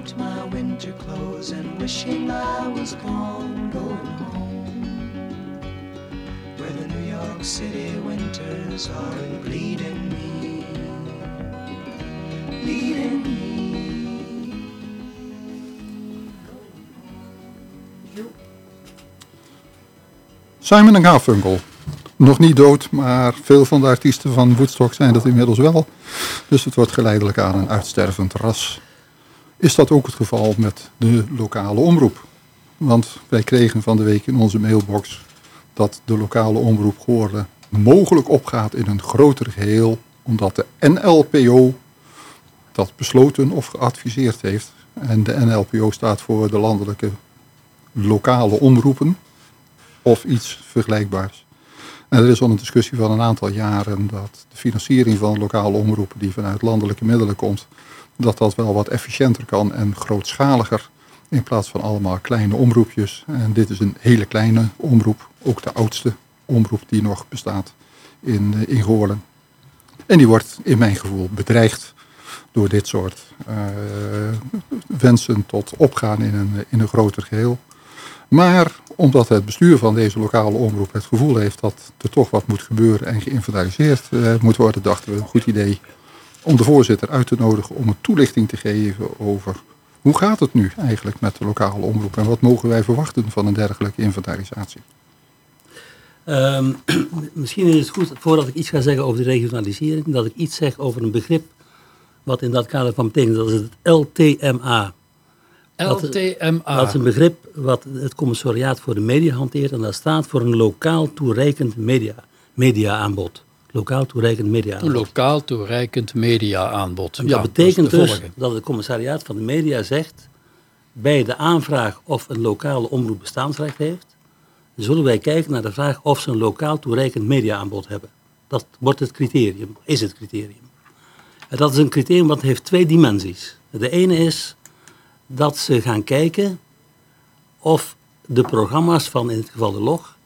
Out my winter clothes and wishing I was gone, going home. Where the New York City winters are bleeding me leading me. Simon en Garfunkel. Nog niet dood, maar veel van de artiesten van Woodstock zijn dat inmiddels wel. Dus het wordt geleidelijk aan een uitstervend ras. Is dat ook het geval met de lokale omroep? Want wij kregen van de week in onze mailbox dat de lokale omroep Goorlen mogelijk opgaat in een groter geheel, omdat de NLPO dat besloten of geadviseerd heeft. En de NLPO staat voor de landelijke lokale omroepen of iets vergelijkbaars. En er is al een discussie van een aantal jaren dat de financiering van lokale omroepen die vanuit landelijke middelen komt, dat dat wel wat efficiënter kan en grootschaliger in plaats van allemaal kleine omroepjes. En dit is een hele kleine omroep, ook de oudste omroep die nog bestaat in, eh, in Goorlen. En die wordt in mijn gevoel bedreigd door dit soort eh, wensen tot opgaan in een, in een groter geheel. Maar omdat het bestuur van deze lokale omroep het gevoel heeft dat er toch wat moet gebeuren en geïnventariseerd eh, moet worden, dachten we een goed idee om de voorzitter uit te nodigen om een toelichting te geven over hoe gaat het nu eigenlijk met de lokale omroep en wat mogen wij verwachten van een dergelijke inventarisatie. Ehm, misschien is het goed, voordat ik iets ga zeggen over de regionalisering, dat ik iets zeg over een begrip wat in dat kader van betekent. Dat is het LTMA. Dat- LTMA. Dat is een begrip wat het commissariaat voor de media hanteert en dat staat voor een lokaal toereikend media, mediaaanbod. Lokaal toereikend Een mediaaanbod. lokaal toereikend media-aanbod. En Ja, dat betekent dus volgen. dat het commissariaat van de media zegt, bij de aanvraag of een lokale omroep bestaansrecht heeft, zullen wij kijken naar de vraag of ze een lokaal toereikend mediaaanbod hebben. Dat wordt het criterium, is het criterium. En dat is een criterium wat heeft twee dimensies. De ene is dat ze gaan kijken of de programma's van in het geval de log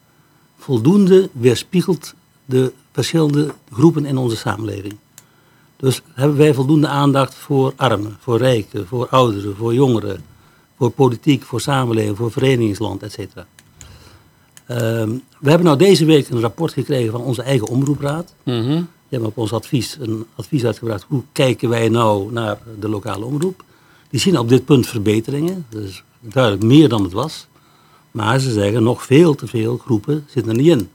voldoende weerspiegelt de verschillende groepen in onze samenleving. Dus hebben wij voldoende aandacht voor armen, voor rijken, voor ouderen, voor jongeren, voor politiek, voor samenleving, voor verenigingsland, et cetera. Ehm, we hebben nou deze week een rapport gekregen van onze eigen omroepraad. Mhm. Die hebben op ons advies een advies uitgebracht. Hoe kijken wij nou naar de lokale omroep? Die zien op dit punt verbeteringen. Is duidelijk meer dan het was. Maar ze zeggen nog veel te veel groepen zitten er niet in.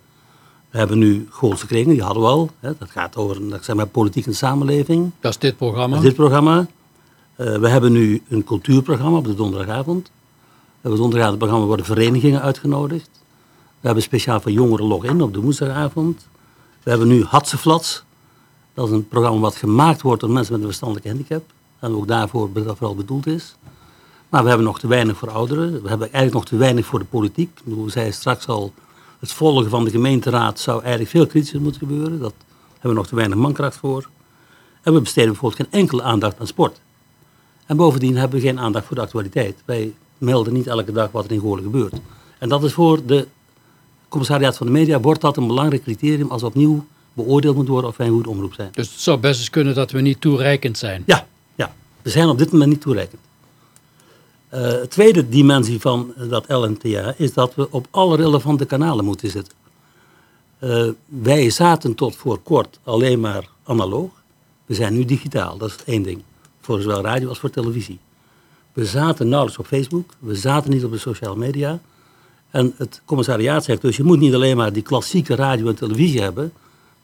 We hebben nu Goolse kringen, die hadden we al. Hè. Dat gaat over dat zeg maar, politiek en samenleving. Dat is dit programma. Dat is dit programma. Eh, we hebben nu een cultuurprogramma op de donderdagavond. We hebben donderdagavond het programma worden verenigingen uitgenodigd. We hebben speciaal voor jongeren log-in op de woensdagavond. We hebben nu Hatseflats. Dat is een programma wat gemaakt wordt door mensen met een verstandelijke handicap. En ook daarvoor dat vooral bedoeld is. Maar we hebben nog te weinig voor ouderen. We hebben eigenlijk nog te weinig voor de politiek. We zeiden straks al, het volgen van de gemeenteraad zou eigenlijk veel kritischer moeten gebeuren. Dat hebben we nog te weinig mankracht voor. En we besteden bijvoorbeeld geen enkele aandacht aan sport. En bovendien hebben we geen aandacht voor de actualiteit. Wij melden niet elke dag wat er in Goorlen gebeurt. En dat is voor de commissariaat van de media, wordt dat een belangrijk criterium als opnieuw beoordeeld moet worden of wij een goed omroep zijn. Dus het zou best eens kunnen dat we niet toereikend zijn. Ja, ja. we zijn op dit moment niet toereikend. De tweede dimensie van dat LNTA is dat we op alle relevante kanalen moeten zitten. Eh, wij zaten tot voor kort alleen maar analoog. We zijn nu digitaal, dat is één ding. Voor zowel radio als voor televisie. We zaten nauwelijks op Facebook, we zaten niet op de sociale media. En het commissariaat zegt dus, je moet niet alleen maar die klassieke radio en televisie hebben.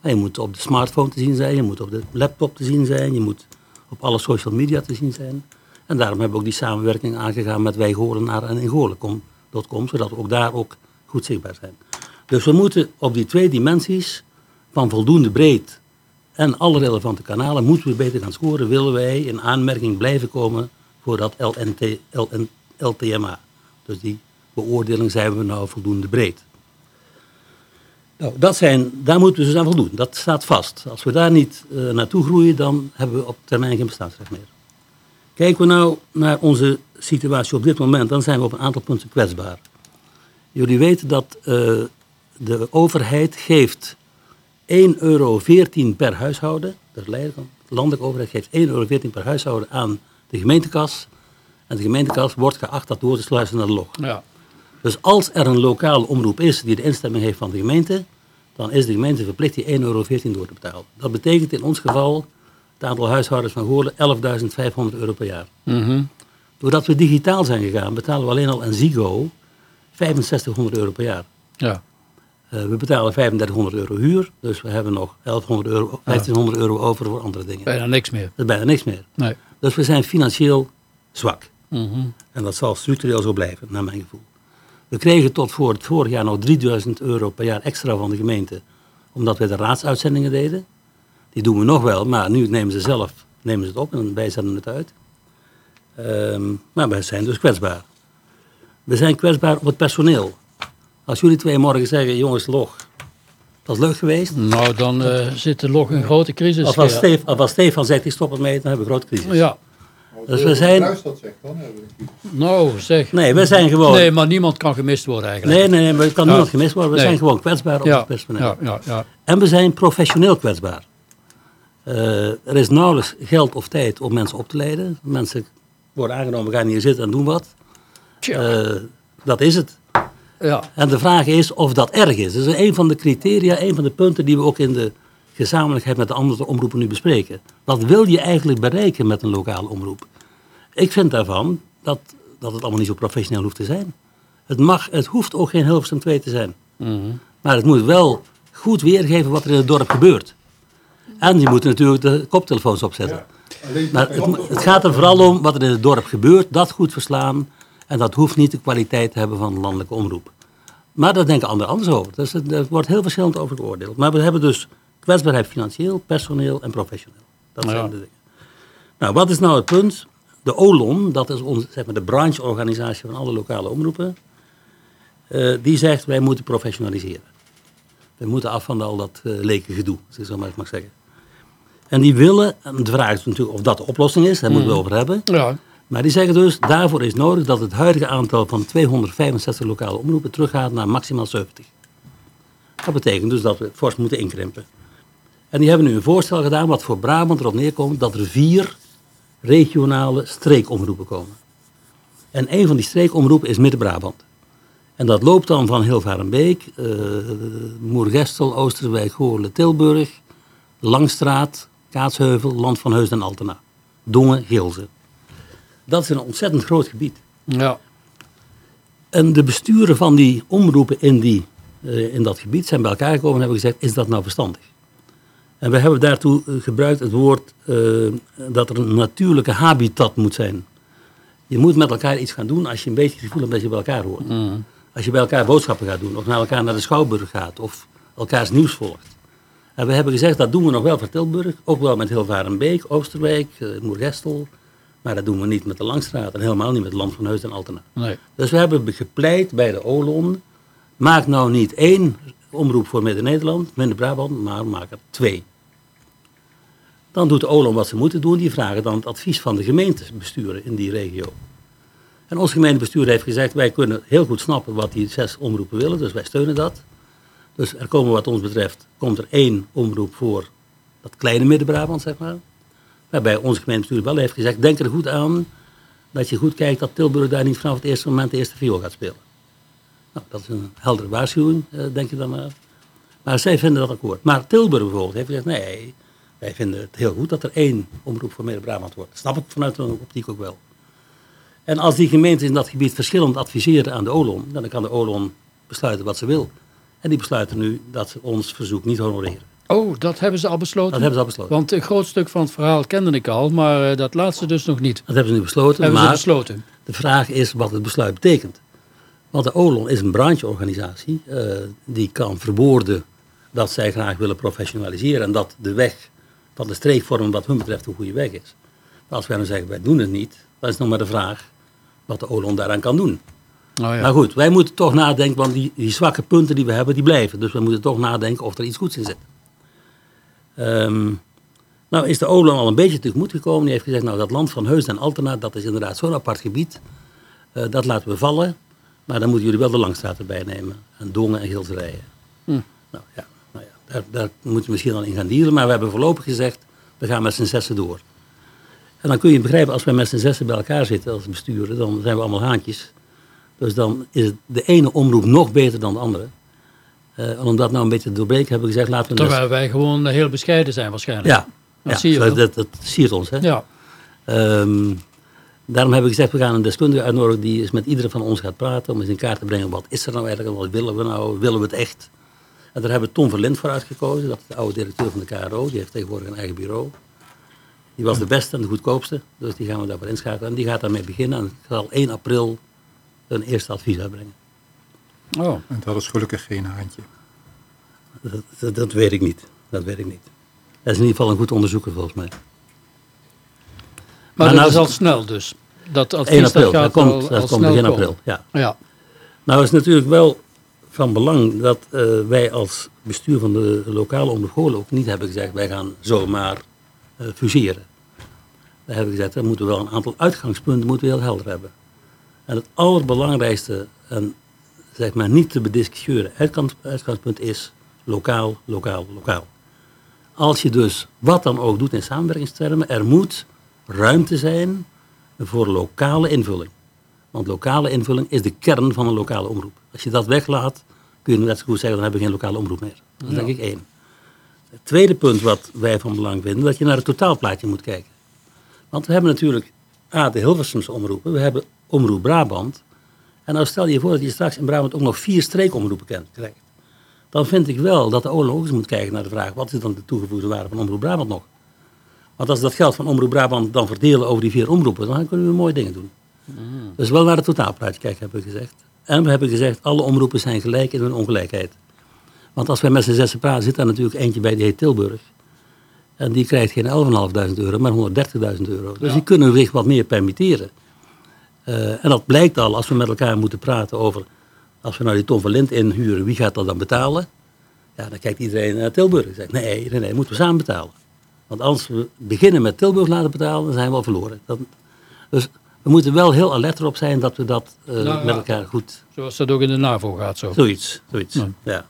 Maar je moet op de smartphone te zien zijn, je moet op de laptop te zien zijn, je moet op alle social media te zien zijn. En daarom hebben we ook die samenwerking aangegaan met Wij Goorlenaar en Ingoorlen.com, zodat we ook daar ook goed zichtbaar zijn. Dus we moeten op die twee dimensies van voldoende breed en alle relevante kanalen moeten we beter gaan scoren, willen wij in aanmerking blijven komen voor dat LNT, LN, LTMA. Dus die beoordeling zijn we nou voldoende breed. Nou, dat zijn, daar moeten we dus aan voldoen. Dat staat vast. Als we daar niet eh, naartoe groeien, dan hebben we op termijn geen bestaansrecht meer. Kijken we nou naar onze situatie op dit moment, dan zijn we op een aantal punten kwetsbaar. Jullie weten dat eh, de overheid geeft 1,14 euro per huishouden. Dat is leider van de landelijke overheid geeft 1,14 euro per huishouden aan de gemeentekas. En de gemeentekas wordt geacht dat door te sluizen naar de log. Ja. Dus als er een lokale omroep is die de instemming heeft van de gemeente, dan is de gemeente verplicht die 1,14 euro door te betalen. Dat betekent in ons geval het aantal huishoudens van Goorlen 11.500 euro per jaar. Mhm. Doordat we digitaal zijn gegaan, betalen we alleen al aan Zigo 6500 euro per jaar. ja. Eh, we betalen 3500 euro huur, dus we hebben nog 1100 euro, 1500 euro over voor andere dingen. Dat Bijna niks meer. is bijna niks meer. Nee. Dus we zijn financieel zwak. Mhm. En dat zal structureel zo blijven, naar mijn gevoel. We kregen tot voor het vorig jaar nog 3000 euro per jaar extra van de gemeente, omdat wij de raadsuitzendingen deden. Die doen we nog wel, maar nu nemen ze zelf nemen ze het op en wij zetten het uit. Ehm, maar wij zijn dus kwetsbaar. We zijn kwetsbaar op het personeel. Als jullie twee morgen zeggen, jongens, log, dat is leuk geweest. Nou, dan eh, zit de log een grote crisis. Als, Ja. Stef, als Stefan zegt, ik stop ermee, dan hebben we een grote crisis. Ja, Dus we zijn... Dat zegt, dan hebben we een nou zeg. Nee, we zijn gewoon... Nee, maar niemand kan gemist worden eigenlijk. Nee, nee, nee, maar het kan Ja. niemand gemist worden. We Nee. zijn gewoon kwetsbaar op ja, het personeel. ja, ja, ja. En we zijn professioneel kwetsbaar. Eh, er is nauwelijks geld of tijd om mensen op te leiden. Mensen worden aangenomen, gaan hier zitten en doen wat. Eh, dat is het. ja. En de vraag is of dat erg is. Dat is een van de criteria, een van de punten die we ook in de gezamenlijkheid met de andere omroepen nu bespreken. Wat wil je eigenlijk bereiken met een lokale omroep? Ik vind daarvan dat, dat het allemaal niet zo professioneel hoeft te zijn. Het, mag, het hoeft ook geen Hilversum 2 te zijn. Mhm. Maar het moet wel goed weergeven wat er in het dorp gebeurt. En je moet natuurlijk de koptelefoons opzetten. Maar het, gaat er vooral om wat er in het dorp gebeurt, dat goed verslaan. En dat hoeft niet de kwaliteit te hebben van landelijke omroep. Maar daar denken anderen anders over. Dus het- er wordt heel verschillend over geoordeeld. Maar we hebben dus kwetsbaarheid financieel, personeel en professioneel. Dat Ja. zijn de dingen. Nou, wat is nou het punt? De OLON, dat is onze, zeg maar, de brancheorganisatie van alle lokale omroepen. eh, die zegt wij moeten professionaliseren. We moeten af van al dat eh leken gedoe, als ik zo maar eens mag zeggen. En die willen, en de vraag is natuurlijk of dat de oplossing is, daar moeten we het over hebben. Ja, Maar die zeggen dus, daarvoor is nodig dat het huidige aantal van 265 lokale omroepen teruggaat naar maximaal 70. Dat betekent dus dat we fors moeten inkrimpen. En die hebben nu een voorstel gedaan wat voor Brabant erop neerkomt dat er vier regionale streekomroepen komen. En een van die streekomroepen is Midden-Brabant. En dat loopt dan van Hilvarenbeek, eh Moergestel, Oosterwijk, Goorle, Tilburg, Langstraat, Kaatsheuvel, Land van Heusden en Altena. Dongen, Gilze. Dat is een ontzettend groot gebied. ja. En de besturen van die omroepen in, die, eh, in dat gebied zijn bij elkaar gekomen en hebben gezegd, is dat nou verstandig? En we hebben daartoe eh, gebruikt het woord eh, dat er een natuurlijke habitat moet zijn. Je moet met elkaar iets gaan doen als je een beetje het gevoel hebt dat je bij elkaar hoort. Als je bij elkaar boodschappen gaat doen, of naar elkaar naar de Schouwburg gaat, of elkaars nieuws volgt. En we hebben gezegd, dat doen we nog wel voor Tilburg, ook wel met Hilvarenbeek, Oosterwijk, eh, Moergestel. Maar dat doen we niet met de Langstraat en helemaal niet met Land van Heus en Altena. Nee. Dus we hebben gepleit bij de OLON, maak nou niet één omroep voor Midden-Nederland, Midden-Brabant, maar maak er twee. Dan doet de OLON wat ze moeten doen, die vragen dan het advies van de gemeentebesturen in die regio. En ons gemeentebestuur heeft gezegd, wij kunnen heel goed snappen wat die zes omroepen willen, dus wij steunen dat. Dus er komen wat ons betreft, komt er één omroep voor dat kleine Midden-Brabant, zeg maar. Waarbij ons gemeentebestuur wel heeft gezegd, denk er goed aan dat je goed kijkt dat Tilburg daar niet vanaf het eerste moment de eerste viool gaat spelen. Nou, dat is een heldere waarschuwing, eh, denk je dan maar. Maar zij vinden dat akkoord. Maar Tilburg bijvoorbeeld heeft gezegd, nee, wij vinden het heel goed dat er één omroep voor Midden-Brabant wordt. Dat snap ik vanuit een optiek ook wel. En als die gemeentes in dat gebied verschillend adviseren aan de OLON, dan kan de OLON besluiten wat ze wil. En die besluiten nu dat ze ons verzoek niet honoreren. Oh, dat hebben ze al besloten? Dat hebben ze al besloten. Want een groot stuk van het verhaal kende ik al, maar eh, dat laatste dus nog niet. Dat hebben ze nu besloten. Hebben maar ze besloten? De vraag is wat het besluit betekent. Want de OLON is een brancheorganisatie eh, die kan verwoorden dat zij graag willen professionaliseren en dat de weg van de streekvorm wat hun betreft een goede weg is. Maar als wij dan zeggen wij doen het niet, dan is nog maar de vraag wat de OLON daaraan kan doen. Oh, ja. Maar goed, wij moeten toch nadenken, want die, die zwakke punten die we hebben, die blijven. Dus we moeten toch nadenken of er iets goeds in zit. Ehm, nou is de OLAN al een beetje tegemoet gekomen. Die heeft gezegd, nou dat land van Heusden en Altena, dat is inderdaad zo'n apart gebied. Eh, dat laten we vallen. Maar dan moeten jullie wel de Langstraat erbij nemen. En Dongen en Gilserijen. Hm. Nou ja, nou ja daar, daar moeten we misschien dan in gaan dealen. Maar we hebben voorlopig gezegd, we gaan met z'n zessen door. En dan kun je begrijpen, als wij met z'n zessen bij elkaar zitten als besturen, dan zijn we allemaal haantjes. Dus dan is het de ene omroep nog beter dan de andere. En om dat nou een beetje te doorbreken, hebben we gezegd, laten we... Terwijl wij gewoon eh, heel bescheiden zijn waarschijnlijk. ja, Dat ja, zie je dat, dat, dat siert ons. Hè? Ja. Ehm, daarom hebben we gezegd, we gaan een deskundige uitnodigen die eens met iedere van ons gaat praten. Om eens in kaart te brengen, wat is er nou eigenlijk, wat willen we nou, willen we het echt? En daar hebben we Tom Verlind voor uitgekozen, dat is de oude directeur van de KRO. Die heeft tegenwoordig een eigen bureau. Die was de beste en de goedkoopste, dus die gaan we daarvoor inschakelen. En die gaat daarmee beginnen en zal 1 april een eerste advies uitbrengen. Oh. En dat is gelukkig geen haantje. Dat, dat, dat weet ik niet, dat weet ik niet. Dat is in ieder geval een goed onderzoeker volgens mij. Maar, Maar dat nou is al snel dus. Dat advies 1 april, dat dat gaat komt, al, dat al komt begin komen. april. Ja. Ja. Nou is natuurlijk wel van belang dat eh, wij als bestuur van de lokale omroep ook niet hebben gezegd wij gaan zomaar eh, fuseren. We hebben gezegd we moeten wel een aantal uitgangspunten moeten we heel helder hebben. En het allerbelangrijkste en zeg maar niet te bediscussiëren uitgangs- uitgangspunt is lokaal, lokaal, lokaal. Als je dus wat dan ook doet in samenwerkingstermen, er moet ruimte zijn voor lokale invulling. Want lokale invulling is de kern van een lokale omroep. Als je dat weglaat, kun je net zo goed zeggen, dan hebben we geen lokale omroep meer. Dat is denk ik één. Het tweede punt wat wij van belang vinden, dat je naar het totaalplaatje moet kijken. Want we hebben natuurlijk A, de Hilversumse omroepen, we hebben Omroep Brabant. En nou stel je voor dat je straks in Brabant ook nog vier streekomroepen kent- krijgt. dan vind ik wel dat de eens moet kijken naar de vraag, wat is dan de toegevoegde waarde van Omroep Brabant nog? Want als we dat geld van Omroep Brabant dan verdelen over die vier omroepen, dan kunnen we mooie dingen doen. Dus wel naar het totaalplaatje kijken, hebben we gezegd. En we hebben gezegd, alle omroepen zijn gelijk in hun ongelijkheid. Want als wij met z'n zessen praten, zit daar natuurlijk eentje bij die heet Tilburg. En die krijgt geen 11.500 euro, maar 130.000 euro. Dus die kunnen zich wat meer permitteren. Eh, en dat blijkt al als we met elkaar moeten praten over... als we nou die Tom van Lint inhuren, wie gaat dat dan betalen? Ja, dan kijkt iedereen naar Tilburg. Zegt, nee, nee, nee, moeten we samen betalen. Want als we beginnen met Tilburg laten betalen, dan zijn we al verloren. Dat, dus we moeten wel heel alert erop zijn dat we dat eh, Nou, met ja. elkaar goed... Zoals dat ook in de NAVO gaat zo. Zoiets, zoiets. Ja. Ja.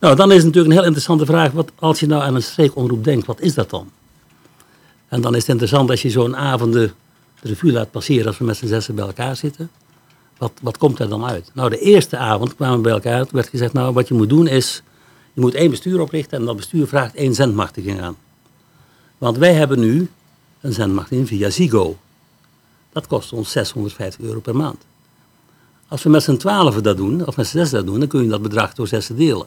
Nou, dan is het natuurlijk een heel interessante vraag. Wat, als je nou aan een streekomroep denkt, wat is dat dan? En dan is het interessant als je zo'n avonden de revue laat passeren als we met z'n zessen bij elkaar zitten. Wat, wat komt er dan uit? Nou, de eerste avond kwamen we bij elkaar. Toen werd gezegd, nou, wat je moet doen is... Je moet één bestuur oprichten en dat bestuur vraagt één zendmachtiging aan. Want wij hebben nu een zendmachtiging via Zigo. Dat kost ons 650 euro per maand. Als we met z'n twaalfen dat doen, of met z'n zes dat doen, dan kun je dat bedrag door zes delen.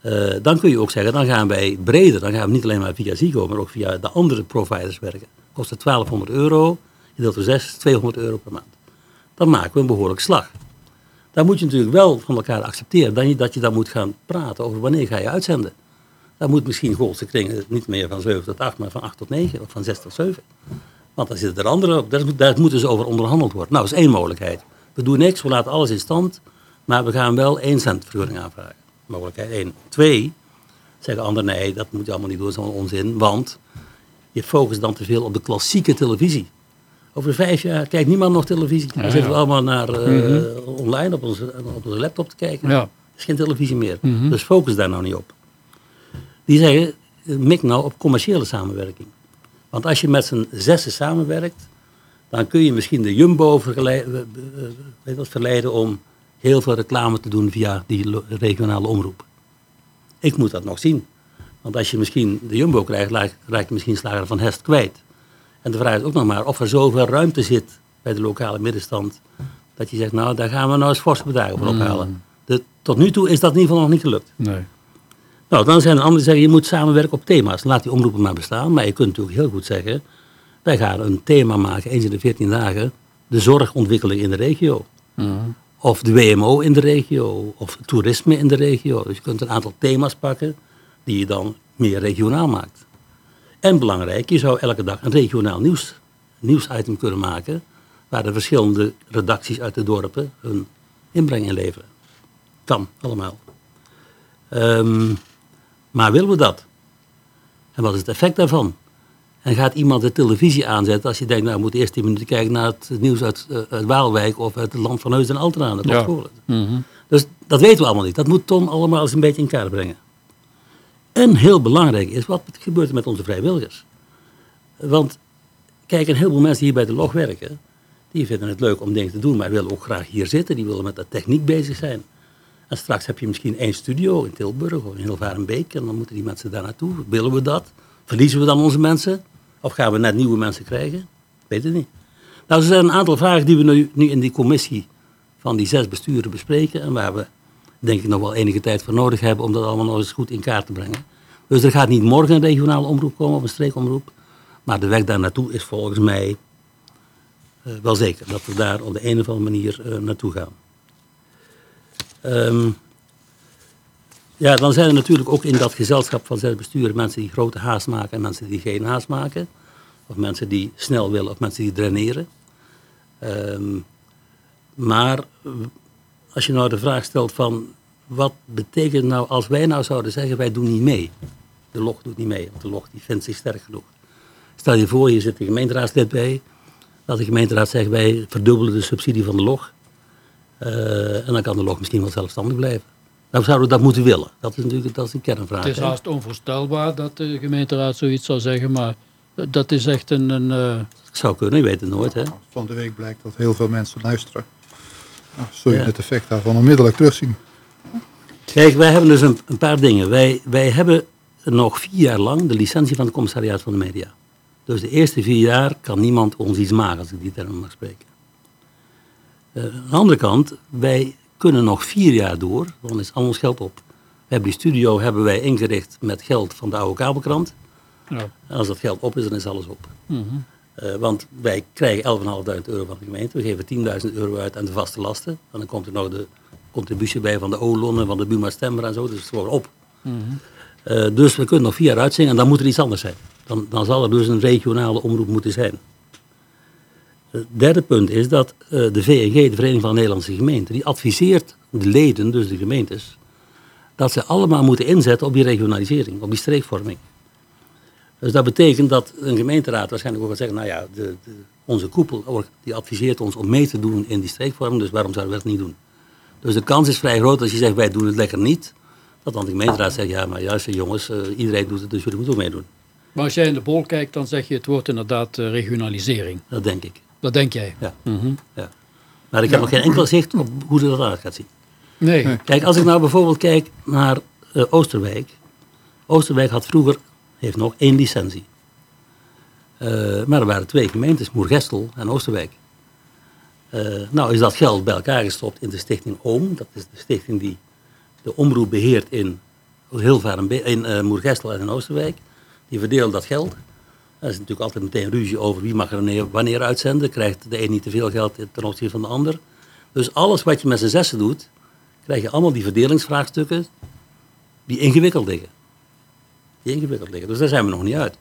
Eh, dan kun je ook zeggen, dan gaan wij breder. Dan gaan we niet alleen maar via Zigo, maar ook via de andere providers werken. Kost het 1200 euro, je deelt door zes, 200 euro per maand. Dan maken we een behoorlijk slag. Dan moet je natuurlijk wel van elkaar accepteren dat je, dat je dan moet gaan praten over wanneer ga je uitzenden. Dan moet misschien Goolse kringen niet meer van 7 tot 8, maar van 8 tot 9 of van 6 tot 7. Want dan zitten er anderen op, daar, moet- daar moet dus over onderhandeld worden. Nou, dat is één mogelijkheid. We doen niks, we laten alles in stand, maar we gaan wel 1 cent vergunning aanvragen. Mogelijkheid 1. Twee, zeggen anderen nee, dat moet je allemaal niet doen, dat is allemaal onzin, want je focust dan te veel op de klassieke televisie. Over vijf jaar kijkt niemand nog televisie. Dan Ja, zitten we allemaal naar, eh, online op onze, op onze laptop te kijken. Ja. Er is geen televisie meer. Mhm. Dus focus daar nou niet op. Die zeggen, eh, mik nou op commerciële samenwerking. Want als je met z'n zessen samenwerkt, dan kun je misschien de Jumbo eh, verleiden om heel veel reclame te doen via die regionale omroep. Ik moet dat nog zien. Want als je misschien de Jumbo krijgt, raak- je misschien Slager van Hest kwijt. En de vraag is ook nog maar of er zoveel ruimte zit bij de lokale middenstand. Dat je zegt, nou daar gaan we nou eens forse bedragen voor ophalen. De, tot nu toe is dat in ieder geval nog niet gelukt. Nee. Nou, dan zijn er anderen die zeggen, je moet samenwerken op thema's. Laat die omroepen maar bestaan. Maar je kunt natuurlijk heel goed zeggen, wij gaan een thema maken, eens in de 14 dagen, de zorgontwikkeling in de regio. Of de WMO in de regio, of toerisme in de regio. Dus je kunt een aantal thema's pakken die je dan meer regionaal maakt. En belangrijk, je zou elke dag een regionaal nieuws, nieuwsitem kunnen maken, waar de verschillende redacties uit de dorpen hun inbreng in leveren. Kan, allemaal. Ehm, maar willen we dat? En wat is het effect daarvan? En gaat iemand de televisie aanzetten als je denkt, nou, we moeten eerst 10 minuten kijken naar het nieuws uit, eh, uit Waalwijk of uit het land van Heus en Altena. Dat Ja. Mhm. Dus dat weten we allemaal niet. Dat moet Tom allemaal eens een beetje in kaart brengen. En heel belangrijk is, wat gebeurt er met onze vrijwilligers? Want kijk, een heleboel mensen die hier bij de log werken, die vinden het leuk om dingen te doen, maar willen ook graag hier zitten. Die willen met de techniek bezig zijn. En straks heb je misschien één studio in Tilburg of in Hilvarenbeek en dan moeten die mensen daar naartoe. Willen we dat? Verliezen we dan onze mensen? Of gaan we net nieuwe mensen krijgen? Weet het niet. Nou, er zijn een aantal vragen die we nu, nu in die commissie van die zes besturen bespreken. En waar we denk ik nog wel enige tijd voor nodig hebben om dat allemaal nog eens goed in kaart te brengen. Dus er gaat niet morgen een regionale omroep komen of een streekomroep. Maar de weg daar naartoe is volgens mij eh, wel zeker. Dat we daar op de een of andere manier eh, naartoe gaan. Ehm, ja, dan zijn er natuurlijk ook in dat gezelschap van zes besturen mensen die grote haast maken en mensen die geen haast maken. Of mensen die snel willen of mensen die draineren. Ehm, maar als je nou de vraag stelt van wat betekent nou als wij nou zouden zeggen wij doen niet mee. De log doet niet mee, want de log die vindt zich sterk genoeg. Stel je voor, je zit een gemeenteraadslid bij. Dat de gemeenteraad zegt wij verdubbelen de subsidie van de log. Eh, en dan kan de log misschien wel zelfstandig blijven. Nou zouden we dat moeten willen. Dat is natuurlijk dat is een kernvraag. Het is hè. haast onvoorstelbaar dat de gemeenteraad zoiets zou zeggen, maar dat is echt een... een eh, Zou kunnen, je weet het nooit. Hè? Van de week blijkt dat heel veel mensen luisteren. Nou, zul je Ja. het effect daarvan onmiddellijk terugzien. Kijk, wij hebben dus een, een paar dingen. Wij, wij hebben nog vier jaar lang de licentie van het commissariaat van de media. Dus de eerste vier jaar kan niemand ons iets maken, als ik die term mag spreken. Eh, aan de andere kant, wij kunnen nog vier jaar door, dan is al ons geld op. We hebben die studio hebben wij ingericht met geld van de oude kabelkrant. Ja. En als dat geld op is, dan is alles op. Mhm. Eh, want wij krijgen 11.500 euro van de gemeente. We geven 10.000 euro uit aan de vaste lasten. En dan komt er nog de contributie bij van de Olon en van de Buma Stemmer en zo. Dus het is gewoon op. Eh, dus we kunnen nog vier jaar uitzingen en dan moet er iets anders zijn. Dan, dan zal er dus een regionale omroep moeten zijn. Het derde punt is dat eh, de VNG, de Vereniging van Nederlandse Gemeenten, die adviseert de leden, dus de gemeentes, dat ze allemaal moeten inzetten op die regionalisering, op die streekvorming. Dus dat betekent dat een gemeenteraad waarschijnlijk ook gaat zeggen, nou ja, de, de- onze koepel die adviseert ons om mee te doen in die streekvorming, dus waarom zouden we dat niet doen? Dus de kans is vrij groot als je zegt, wij doen het lekker niet, dat dan de gemeenteraad zegt, ja maar juist jongens, eh, iedereen doet het, dus jullie moeten ook meedoen. Maar als jij in de bol kijkt, dan zeg je het wordt inderdaad eh, regionalisering. Dat denk ik. Dat denk jij? Ja. Mhm. Ja. Maar ik heb nog geen enkel zicht op hoe dat eruit gaat zien. Nee. Nee. Kijk, als ik nou bijvoorbeeld kijk naar eh, Oosterwijk. Oosterwijk had vroeger, heeft nog één licentie. Eh, maar er waren twee gemeentes, Moergestel en Oosterwijk. Eh, nou is dat geld bij elkaar gestopt in de stichting OOM. Dat is de stichting die de omroep beheert in, Hilvarenbe- in eh, Moergestel en in Oosterwijk. Die verdeelt dat geld. Er is natuurlijk altijd meteen ruzie over wie mag er wanneer uitzenden. Krijgt de een niet te veel geld ten opzichte van de ander. Dus alles wat je met z'n zessen doet, krijg je allemaal die verdelingsvraagstukken die ingewikkeld liggen. Die ingewikkeld liggen. Dus daar zijn we nog niet uit.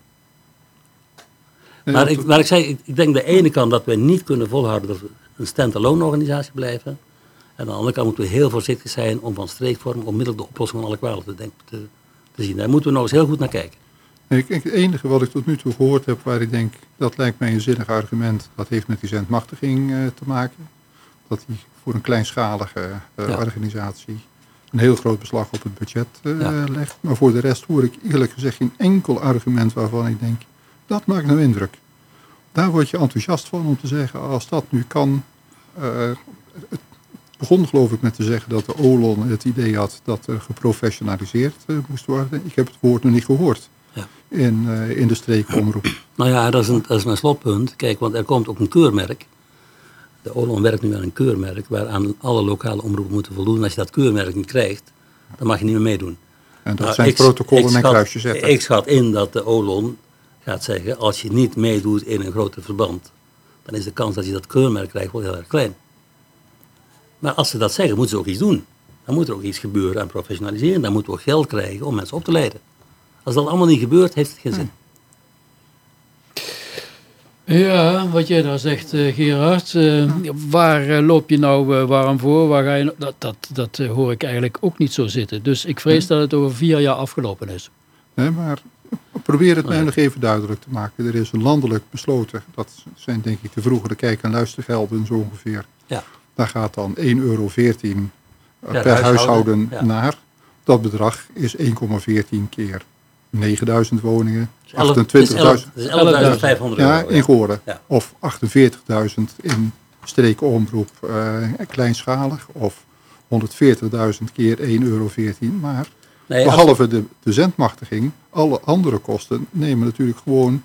Maar ik, maar ik zeg, ik, denk de ene kant dat we niet kunnen volhouden dat we een stand-alone organisatie blijven. En aan de andere kant moeten we heel voorzichtig zijn om van streekvorm onmiddellijk de oplossing van alle kwalen te, te, te zien. Daar moeten we nog eens heel goed naar kijken. Ik, het enige wat ik tot nu toe gehoord heb waar ik denk, dat lijkt mij een zinnig argument, dat heeft met die zendmachtiging eh, te maken. Dat die voor een kleinschalige eh, Ja. organisatie een heel groot beslag op het budget eh, Ja. legt. Maar voor de rest hoor ik eerlijk gezegd geen enkel argument waarvan ik denk, dat maakt nou indruk. Daar word je enthousiast van om te zeggen, als dat nu kan. eh, het begon geloof ik met te zeggen dat de OLON het idee had dat er geprofessionaliseerd eh, moest worden. Ik heb het woord nog niet gehoord Ja. in, in de streekomroep. Nou ja, dat is, een, dat is mijn slotpunt. Kijk, want er komt ook een keurmerk. De OLON werkt nu aan een keurmerk waaraan alle lokale omroepen moeten voldoen. Als je dat keurmerk niet krijgt, dan mag je niet meer meedoen. En dat Nou, zijn ik- protocollen ik en kruisjes zetten. Ik schat in dat de OLON gaat zeggen, als je niet meedoet in een groter verband, dan is de kans dat je dat keurmerk krijgt wel heel erg klein. Maar als ze dat zeggen, moeten ze ook iets doen. Dan moet er ook iets gebeuren aan professionaliseren. Dan moeten we ook geld krijgen om mensen op te leiden. Als dat allemaal niet gebeurt, heeft het geen zin. Ja, wat jij daar zegt, eh, Gerard. eh, waar eh, loop je nou warm voor? Waar ga je, dat dat, dat hoor ik eigenlijk ook niet zo zitten. Dus ik vrees dat het over vier jaar afgelopen is. Nee, maar probeer het mij nog even duidelijk te maken. Er is een landelijk besloten, dat zijn denk ik de vroegere kijk- en luistergelden zo ongeveer. Ja. Daar gaat dan 1,14 euro eh, Per per huishouden, huishouden, ja. naar. Dat bedrag is 1,14 keer 9000 woningen, Elf- het is 28.000 elf- het is 11.500 ja, euro. in Goorden. Ja. Of 48.000 in streekomroep eh, kleinschalig. Of 140.000 keer 1,14 euro. Maar Nee, als- behalve de, de zendmachtiging, alle andere kosten nemen natuurlijk gewoon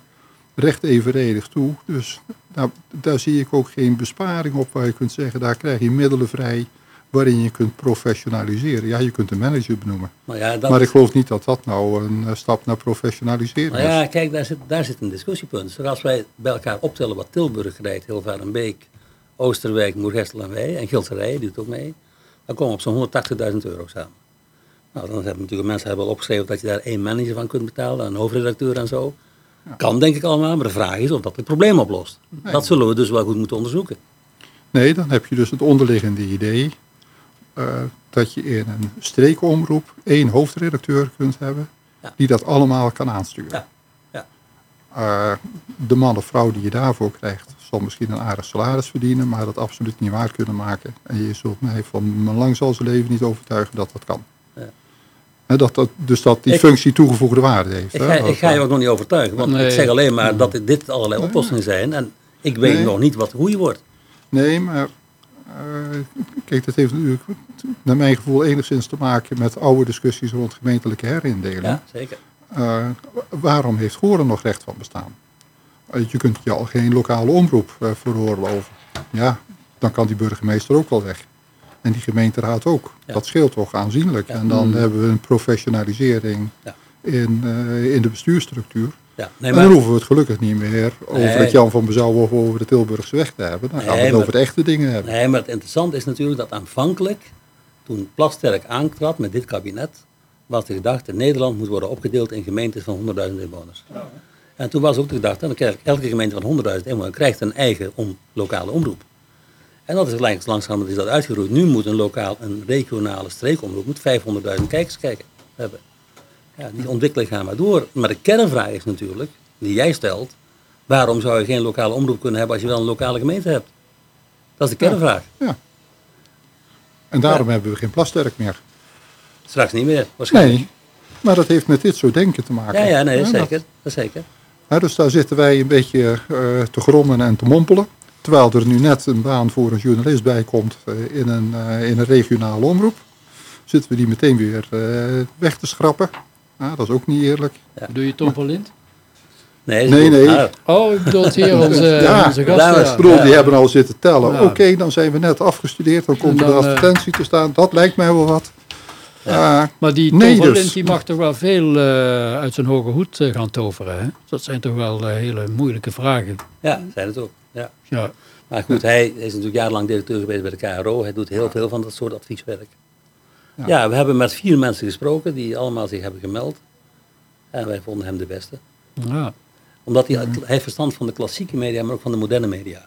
recht evenredig toe. Dus daar, daar zie ik ook geen besparing op waar je kunt zeggen, daar krijg je middelen vrij waarin je kunt professionaliseren. Ja, je kunt de manager benoemen. maar ja, dat, Maar ik geloof niet dat dat nou een eh, stap naar professionaliseren Nou ja, is. kijk, daar zit, daar zit een discussiepunt. Dus als wij bij elkaar optellen wat Tilburg rijdt, Hilvarenbeek, Oosterwijk, Moergestel en wij, en Gilterij, die doet ook mee, dan komen we op zo'n 180.000 euro samen. Nou, dan hebben natuurlijk mensen hebben al opgeschreven dat je daar één manager van kunt betalen, een hoofdredacteur en zo. Kan denk ik allemaal, maar de vraag is of dat het probleem oplost. Dat zullen we dus wel goed moeten onderzoeken. Nee, dan heb je dus het onderliggende idee dat je in een streekomroep één hoofdredacteur kunt hebben Ja. die dat allemaal kan aansturen. Ja, ja. Eh, de man of vrouw die je daarvoor krijgt zal misschien een aardig salaris verdienen, maar dat absoluut niet waard kunnen maken. En je zult mij van mijn lang zal zijn leven niet overtuigen dat dat kan. Ja. Hè, dat, dat, dus dat die Ik- functie toegevoegde waarde heeft. Ik hè, ga, ik ga je ook nog niet overtuigen, want Nee. ik zeg alleen maar dat dit- allerlei oplossingen zijn en ik weet Nee. nog niet wat de goede wordt. Nee, maar eh, kijk, dat heeft natuurlijk naar mijn gevoel enigszins te maken met oude discussies rond gemeentelijke herindeling. Ja, zeker. Eh, waarom heeft Goren nog recht van bestaan? Eh, je kunt je al geen lokale omroep uh, veroorloven. Ja, dan kan die burgemeester ook wel weg. En die gemeenteraad ook. Ja. Dat scheelt toch aanzienlijk. Ja. En dan Mm. hebben we een professionalisering Ja. in, eh, in de bestuursstructuur. Ja, nee, en maar, dan hoeven we het gelukkig niet meer over Nee. het Jan van Bezouw of over de Tilburgse weg te hebben. Dan gaan we het maar- over de echte dingen hebben. nee, maar het interessante is natuurlijk dat aanvankelijk, toen Plasterk aantrad met dit kabinet, was de gedachte, Nederland moet worden opgedeeld in gemeentes van 100.000 inwoners. En toen was ook de gedachte, dan krijgt elke gemeente van 100.000 inwoners krijgt een eigen om, lokale omroep. En dat is langzamerhand is dat uitgeroeid. Nu moet een lokaal, een regionale streekomroep moet 500.000 kijkers kijken, hebben. Ja, die ontwikkeling gaat maar door. Maar de kernvraag is natuurlijk, die jij stelt, waarom zou je geen lokale omroep kunnen hebben als je wel een lokale gemeente hebt? Dat is de kernvraag. En daarom hebben we geen plasterk meer. Straks niet meer, waarschijnlijk. Nee, maar dat heeft met dit soort denken te maken. Ja, ja, nee, zeker. dat- zeker. dus daar zitten wij een beetje eh, te grommen en te mompelen. Terwijl er nu net een baan voor een journalist bij komt eh, in, een, eh, in een regionale omroep. Zitten we die meteen weer weg te schrappen. Ja, dat is ook niet eerlijk. Doe je Tom van Lint? Nee, Nee, nee. Ah, Oh, ik bedoel het hier, onze, Ja, onze gasten. Ik ja. bedoel, die Ja. hebben al zitten tellen. Ja. Oké, dan zijn we net afgestudeerd. Dan komt er dan, de eh, advertentie te staan. Dat lijkt mij wel wat. Eh, Maar die Tom Nee, van dus. Lint die mag toch wel veel eh, uit zijn hoge hoed eh, gaan toveren. Hè? Dat zijn toch wel hele moeilijke vragen. ja, zijn het ook. Ja. Ja. Maar goed, hij is natuurlijk jarenlang directeur geweest bij de KRO. Hij doet heel veel van dat soort advieswerk. Ja. Ja. we hebben met vier mensen gesproken die allemaal zich hebben gemeld. En wij vonden hem de beste. Ja. Omdat hij, hij heeft verstand van de klassieke media, maar ook van de moderne media.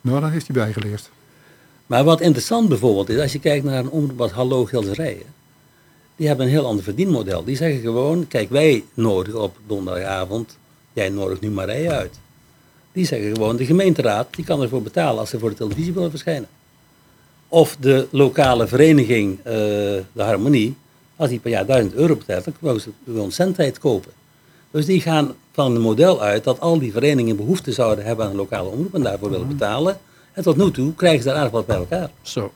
nou, dan heeft hij bijgeleerd. Maar wat interessant bijvoorbeeld is, als je kijkt naar een omroep als Hallo Gilderijen. Die hebben een heel ander verdienmodel. Die zeggen gewoon, kijk wij nodigen op donderdagavond, jij nodigt nu Marije uit. Die zeggen gewoon, de gemeenteraad die kan ervoor betalen als ze voor de televisie willen verschijnen. Of de lokale vereniging, eh, de Harmonie, als die per jaar 1000 euro betaalt, dan kunnen ze gewoon centheid kopen. Dus die gaan van een model uit dat al die verenigingen behoefte zouden hebben aan een lokale omroep en daarvoor willen betalen. En tot nu toe krijgen ze daar aardig wat bij elkaar. Zo.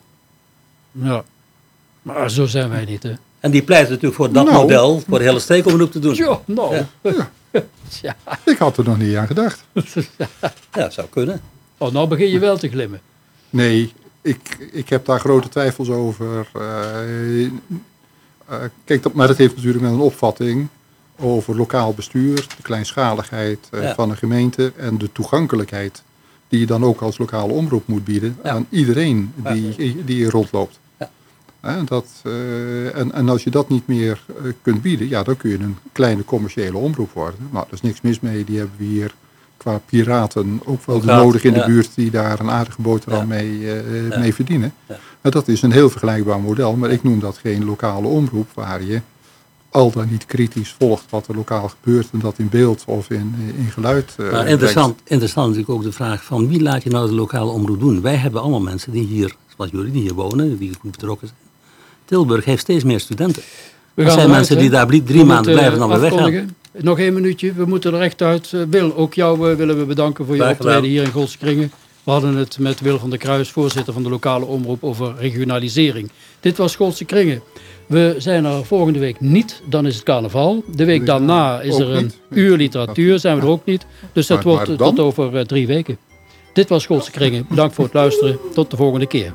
Ja. Maar zo zijn wij niet, hè? En die pleiten natuurlijk voor dat Nou. model, voor de hele streekomroep te doen. Ja, nou. Ja. Ik had er nog niet aan gedacht. Ja, zou kunnen. Oh, nou begin je wel te glimmen. Nee, ik, ik heb daar grote twijfels over. Eh, eh, kijk, dat, maar dat heeft natuurlijk met een opvatting over lokaal bestuur, de kleinschaligheid eh, Ja. van een gemeente en de toegankelijkheid die je dan ook als lokale omroep moet bieden Ja. aan iedereen die, die hier rondloopt. Ja. Dat, en, en als je dat niet meer kunt bieden, ja, dan kun je een kleine commerciële omroep worden. Nou, er is niks mis mee, die hebben we hier qua piraten ook wel de nodig in de ja. buurt die daar een aardige boterham Ja. mee, eh, Ja. mee verdienen. Ja. Maar dat is een heel vergelijkbaar model, maar ik noem dat geen lokale omroep waar je al dan niet kritisch volgt wat er lokaal gebeurt en dat in beeld of in, in geluid. eh, Maar interessant, interessant is natuurlijk ook de vraag van wie laat je nou de lokale omroep doen? Wij hebben allemaal mensen die hier, zoals jullie, die hier wonen, die goed betrokken zijn. Tilburg heeft steeds meer studenten. We Er zijn mensen die daar drie, drie maanden blijven en dan weer weggaan. Nog één minuutje, we moeten er echt uit. Eh, Wil, ook jou eh, willen we bedanken voor je optreden gedaan. hier in Golskringen. We hadden het met Wil van der Kruis, voorzitter van de lokale omroep, over regionalisering. Dit was Golse Kringen. We zijn er volgende week niet, dan is het carnaval. De week daarna is er een niet. uur literatuur, zijn we er ook niet. Dus dat Maar- wordt maar eh, tot over drie weken. Dit was Golse Kringen. Bedankt voor het luisteren. Tot de volgende keer.